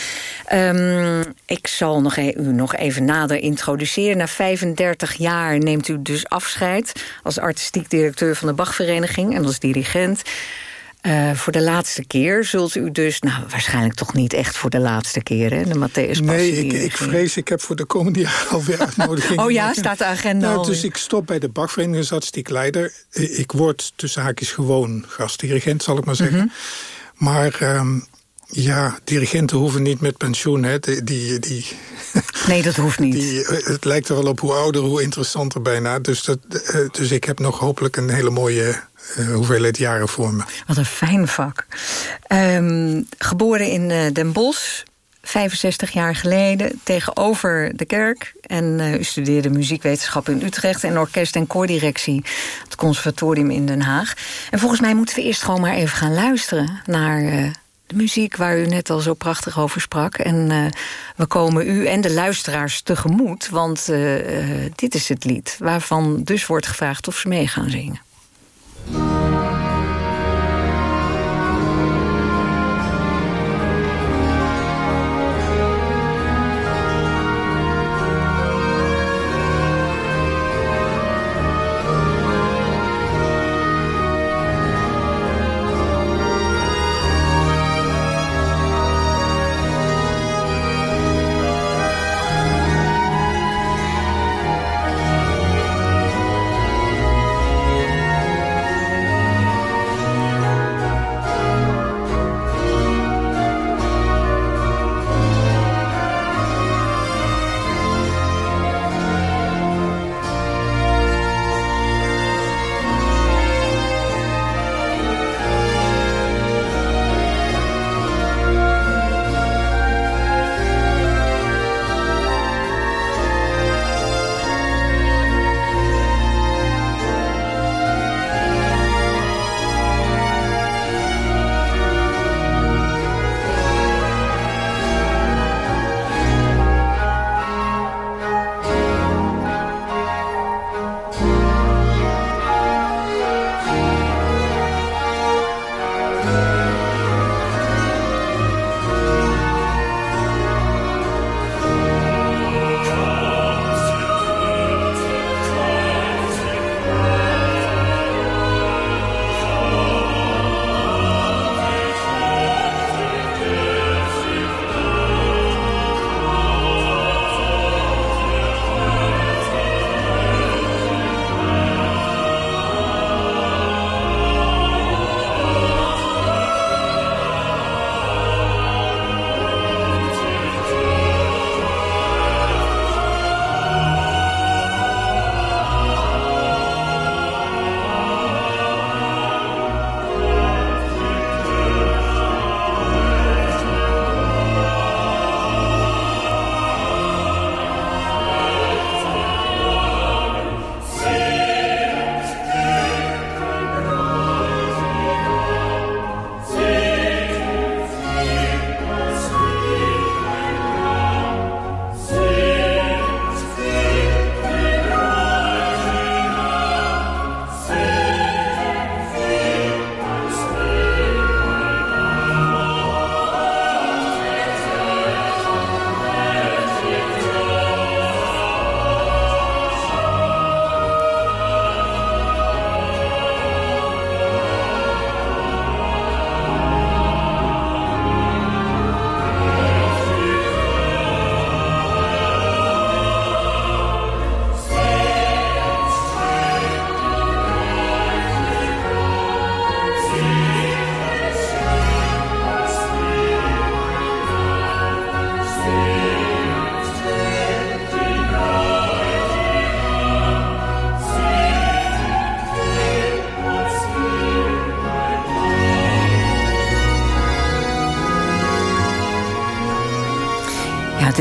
Ehm, ik zal nog e- u nog even nader introduceren. Na 35 jaar neemt u dus afscheid... als artistiek directeur van de Bachvereniging en als dirigent... Eh, voor de laatste keer zult u dus... nou, waarschijnlijk toch niet echt voor de laatste keer, hè? De Matthäus Nee, ik, ik vrees, ik heb voor de komende jaren alweer uitnodigingen. Oh ja, staat de agenda Nou, dus ik stop bij de Bachvereniging als artistiek leider. Ik word tussen haakjes gewoon gastdirigent, zal ik maar zeggen. Mhm. Maar ehm, ja, dirigenten hoeven niet met pensioen. Hè. Die, die, die, Nee, dat hoeft niet. die, eh, het lijkt er wel op hoe ouder, hoe interessanter bijna. Dus, dat, eh, dus ik heb nog hopelijk een hele mooie eh, hoeveelheid jaren voor me. Wat een fijn vak. Ehm, geboren in eh, Den Bosch, 65 jaar geleden, tegenover de kerk. En eh, u studeerde muziekwetenschap in Utrecht... en orkest- en koordirectie het conservatorium in Den Haag. En volgens mij moeten we eerst gewoon maar even gaan luisteren... naar eh, de muziek waar u net al zo prachtig over sprak. En eh, we komen u en de luisteraars tegemoet... want eh, eh, dit is het lied waarvan dus wordt gevraagd of ze mee gaan zingen. Bye.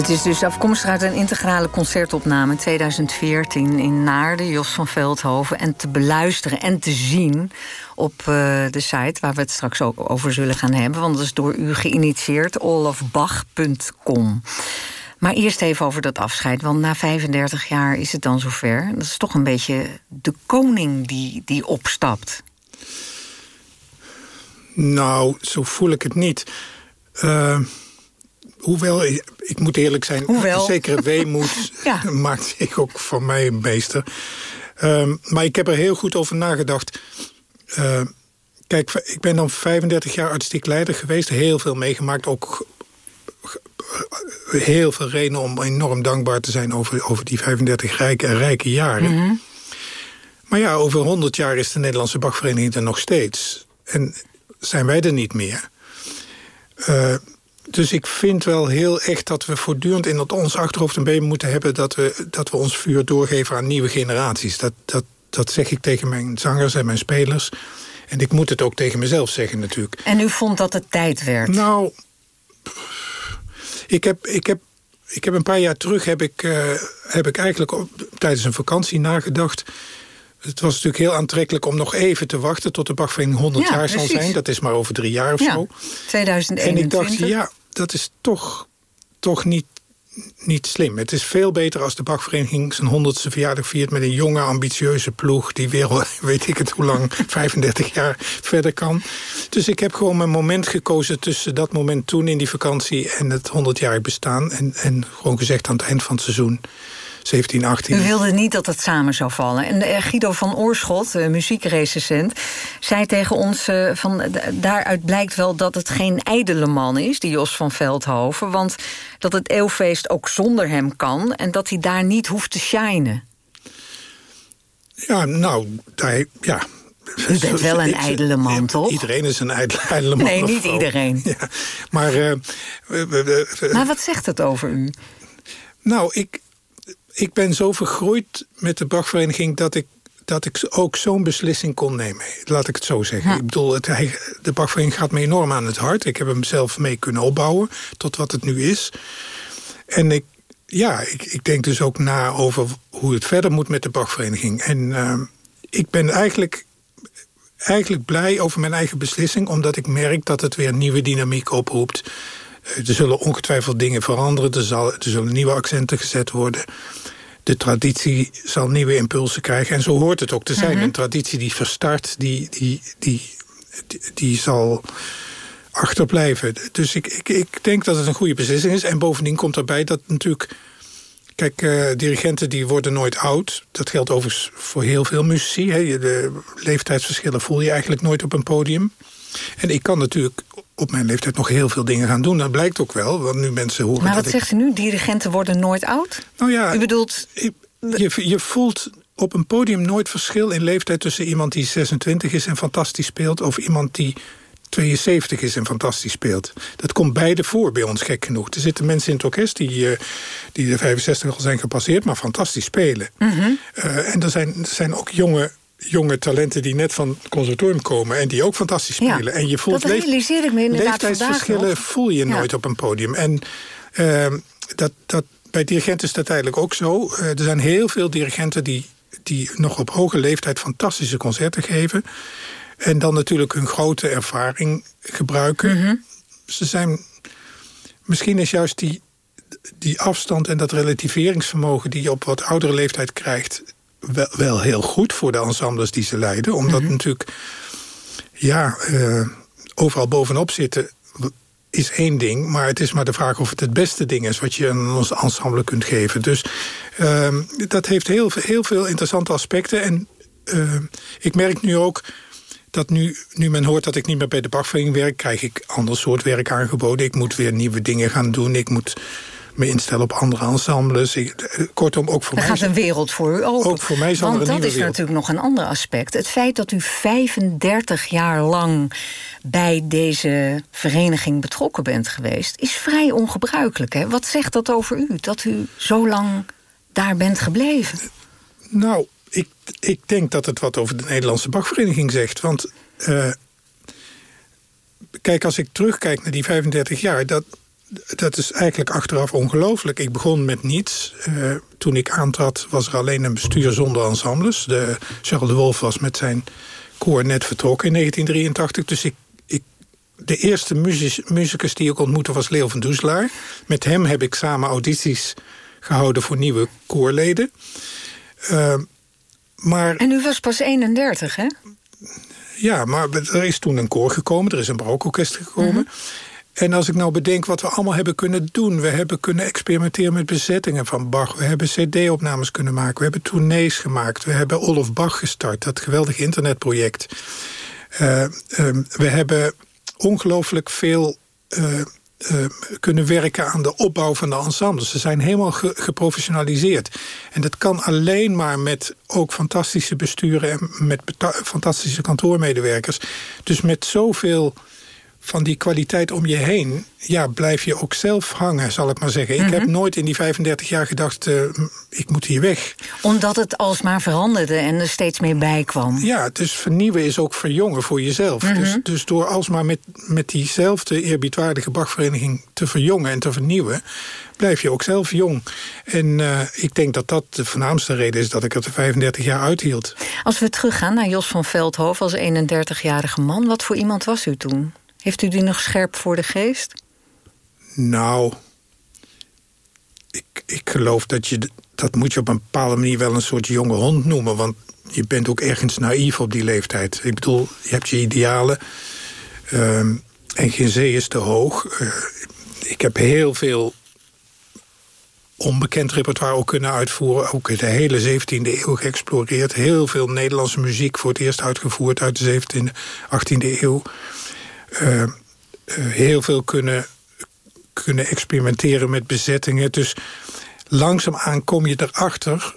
Is dus afkomstig uit een integrale concertopname 2014 in Naarden, Jos van Veldhoven. En te beluisteren en te zien op uh, de site waar we het straks ook over zullen gaan hebben. Want dat is door u geïnitieerd, olafbach.com. Maar eerst even over dat afscheid, want na 35 jaar is het dan zover. Dat is toch een beetje de koning die, die opstapt. Nou, zo voel ik het niet. Uh, hoewel, ik moet eerlijk zijn, hoewel. een zekere weemoed ja. maakt zich ook van mij een meester. Uh, maar ik heb er heel goed over nagedacht. Uh, kijk, ik ben dan 35 jaar artistiek leider geweest. Heel veel meegemaakt. Ook heel veel redenen om enorm dankbaar te zijn... over, over die 35 rijke en rijke jaren. Mhm. Maar ja, over 100 jaar is de Nederlandse Bachvereniging er nog steeds. En zijn wij er niet meer. Uh, dus ik vind wel heel echt dat we voortdurend in dat ons achterhoofd een beetje moeten hebben... Dat we, dat we ons vuur doorgeven aan nieuwe generaties. Dat, dat, dat zeg ik tegen mijn zangers en mijn spelers. En ik moet het ook tegen mezelf zeggen natuurlijk. En u vond dat het tijd werd? Nou, ik heb, ik heb, ik heb een paar jaar terug heb ik, uh, heb ik eigenlijk op, tijdens een vakantie nagedacht... Het was natuurlijk heel aantrekkelijk om nog even te wachten... tot de Bachvereniging 100 Ja, jaar zal precies. zijn. Dat is maar over drie jaar of Ja, zo. 2021. En ik dacht, ja, dat is toch, toch niet, niet slim. Het is veel beter als de Bachvereniging zijn 100ste verjaardag viert... met een jonge, ambitieuze ploeg... die weer, weet ik het hoe lang, 35 jaar verder kan. Dus ik heb gewoon mijn moment gekozen... tussen dat moment toen in die vakantie en het 100-jarig bestaan. En, en gewoon gezegd aan het eind van het seizoen... 17, 18. U wilde niet dat het samen zou vallen. En eh, Guido van Oorschot, uh, muziekrecensent, zei tegen ons... Uh, van, daaruit blijkt wel dat het geen ijdele man is, die Jos van Veldhoven. Want dat het eeuwfeest ook zonder hem kan... en dat hij daar niet hoeft te shinen. Ja, nou, daar, ja... U bent wel een ijdele man, toch? Iedereen is een ijdele man. Nee, niet iedereen. Ja, maar... Uh, maar wat zegt het over u? Nou, ik, ik ben zo vergroeid met de Bachvereniging... dat ik, dat ik ook zo'n beslissing kon nemen. Laat ik het zo zeggen. Ja. Ik bedoel, het, hij, de Bachvereniging gaat me enorm aan het hart. Ik heb hem zelf mee kunnen opbouwen tot wat het nu is. En ik, ja, ik, ik denk dus ook na over hoe het verder moet met de Bachvereniging. En uh, ik ben eigenlijk, eigenlijk blij over mijn eigen beslissing... omdat ik merk dat het weer nieuwe dynamiek oproept... Er zullen ongetwijfeld dingen veranderen. Er, zal, er zullen nieuwe accenten gezet worden. De traditie zal nieuwe impulsen krijgen. En zo hoort het ook te zijn. Mhm. Mm -hmm. Een traditie die verstart, die, die, die, die, die zal achterblijven. Dus ik, ik, ik denk dat het een goede beslissing is. En bovendien komt erbij dat natuurlijk... Kijk, uh, dirigenten die worden nooit oud. Dat geldt overigens voor heel veel muzici. Hè. De leeftijdsverschillen voel je eigenlijk nooit op een podium. En ik kan natuurlijk op mijn leeftijd nog heel veel dingen gaan doen. Dat blijkt ook wel, want nu mensen horen Maar wat dat zegt u nu? Dirigenten worden nooit oud? Nou ja, u bedoelt... Je, je voelt op een podium nooit verschil in leeftijd... tussen iemand die 26 is en fantastisch speelt... of iemand die 72 is en fantastisch speelt. Dat komt beide voor bij ons, gek genoeg. Er zitten mensen in het orkest die, uh, die de 65 al zijn gepasseerd... maar fantastisch spelen. Mm -hmm. uh, en er zijn, er zijn ook jonge jonge talenten die net van het conservatorium komen... en die ook fantastisch spelen. Ja, en je voelt dat realiseer ik me inderdaad leeftijdsverschillen voel je ja. nooit op een podium. En uh, dat, dat, bij dirigenten is dat eigenlijk ook zo. Uh, er zijn heel veel dirigenten die, die nog op hoge leeftijd... fantastische concerten geven. En dan natuurlijk hun grote ervaring gebruiken. Mhm. Mm -hmm. Ze zijn... Misschien is juist die, die afstand en dat relativeringsvermogen... die je op wat oudere leeftijd krijgt wel, wel heel goed voor de ensembles die ze leiden. Omdat mm -hmm. natuurlijk, ja, uh, overal bovenop zitten is één ding. Maar het is maar de vraag of het het beste ding is... wat je aan ons ensemble kunt geven. Dus uh, dat heeft heel, heel veel interessante aspecten. En uh, ik merk nu ook dat nu, nu men hoort dat ik niet meer bij de Bachvereniging werk... krijg ik ander soort werk aangeboden. Ik moet weer nieuwe dingen gaan doen. Ik moet me instellen op andere ensembles. Ik, kortom, ook voor er mij... Er gaat een wereld voor u open. Ook voor mij zal Want er een dat is wereld. natuurlijk nog een ander aspect. Het feit dat u 35 jaar lang bij deze vereniging betrokken bent geweest... is vrij ongebruikelijk. Hè? Wat zegt dat over u, dat u zo lang daar bent gebleven? Nou, ik, ik denk dat het wat over de Nederlandse Bachvereniging zegt. Want uh, kijk, als ik terugkijk naar die 35 jaar... dat dat is eigenlijk achteraf ongelooflijk. Ik begon met niets. Uh, toen ik aantrad was er alleen een bestuur zonder ensembles. De, Charles de Wolf was met zijn koor net vertrokken in 1983. Dus ik, ik, de eerste muzikus, muzikus die ik ontmoette was Leo van Doeselaar. Met hem heb ik samen audities gehouden voor nieuwe koorleden. Uh, maar, en u was pas 31, hè? Ja, maar er is toen een koor gekomen. Er is een barokorkest gekomen. Mm -hmm. En als ik nou bedenk wat we allemaal hebben kunnen doen... we hebben kunnen experimenteren met bezettingen van Bach... we hebben cd-opnames kunnen maken, we hebben tournees gemaakt... we hebben Olof Bach gestart, dat geweldige internetproject. Uh, um, we hebben ongelooflijk veel uh, uh, kunnen werken aan de opbouw van de ensembles. Ze zijn helemaal ge geprofessionaliseerd. En dat kan alleen maar met ook fantastische besturen... en met fantastische kantoormedewerkers. Dus met zoveel van die kwaliteit om je heen... ja, blijf je ook zelf hangen, zal ik maar zeggen. Mm -hmm. Ik heb nooit in die 35 jaar gedacht, uh, ik moet hier weg. Omdat het alsmaar veranderde en er steeds meer bij kwam. Ja, dus vernieuwen is ook verjongen voor jezelf. Mm -hmm. dus, dus door alsmaar met, met diezelfde eerbiedwaardige Bachvereniging te verjongen en te vernieuwen... blijf je ook zelf jong. En uh, ik denk dat dat de voornaamste reden is dat ik het er 35 jaar uithield. Als we teruggaan naar Jos van Veldhoven als 31-jarige man... wat voor iemand was u toen? Heeft u die nog scherp voor de geest? Nou, ik, ik geloof dat je... dat moet je op een bepaalde manier wel een soort jonge hond noemen. Want je bent ook ergens naïef op die leeftijd. Ik bedoel, je hebt je idealen. Um, en geen zee is te hoog. Uh, ik heb heel veel onbekend repertoire ook kunnen uitvoeren. Ook de hele 17e eeuw geëxploreerd. Heel veel Nederlandse muziek voor het eerst uitgevoerd uit de 17e, 18e eeuw. Uh, uh, heel veel kunnen, kunnen experimenteren met bezettingen. Dus langzaamaan kom je erachter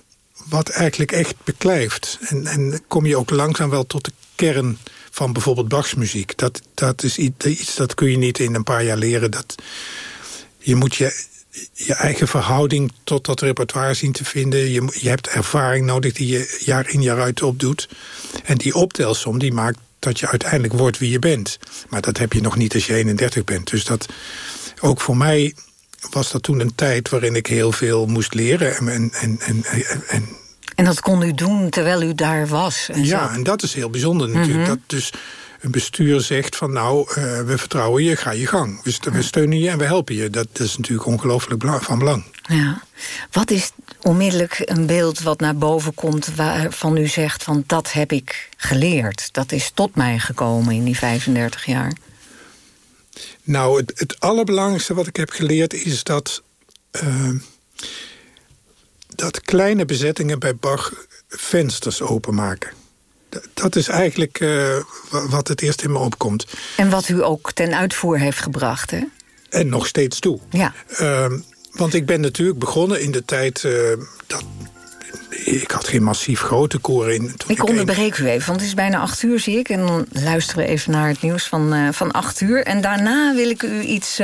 wat eigenlijk echt beklijft. En, en kom je ook langzaam wel tot de kern van bijvoorbeeld Bachs muziek. Dat, dat is iets dat kun je niet in een paar jaar leren. Dat, je moet je, je eigen verhouding tot dat repertoire zien te vinden. Je, je hebt ervaring nodig die je jaar in jaar uit opdoet. En die optelsom die maakt dat je uiteindelijk wordt wie je bent. Maar dat heb je nog niet als je 31 bent. Dus dat, ook voor mij was dat toen een tijd waarin ik heel veel moest leren. En, en, en, en, en dat kon u doen terwijl u daar was? En ja, zo. en dat is heel bijzonder natuurlijk. Mm -hmm. Dat dus een bestuur zegt van nou, uh, we vertrouwen je, ga je gang. We, we steunen je en we helpen je. Dat, dat is natuurlijk ongelooflijk van belang. Ja. Wat is onmiddellijk een beeld wat naar boven komt... waarvan u zegt van dat heb ik geleerd. Dat is tot mij gekomen in die 35 jaar. Nou, het, het allerbelangrijkste wat ik heb geleerd is dat... Uh, dat kleine bezettingen bij Bach vensters openmaken. Dat is eigenlijk uh, wat het eerst in me opkomt. En wat u ook ten uitvoer heeft gebracht, hè? En nog steeds toe. Ja. Uh, want ik ben natuurlijk begonnen in de tijd... Uh, dat ik had geen massief grote koren in. ik onderbreek u even, want het is bijna acht uur, zie ik. En dan luisteren we even naar het nieuws van, uh, van acht uur. En daarna wil ik u iets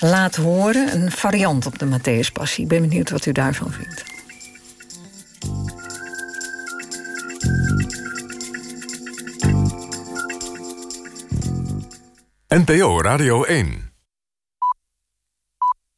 laten horen. Een variant op de Matthäus Passie. Ik ben benieuwd wat u daarvan vindt. NPO Radio 1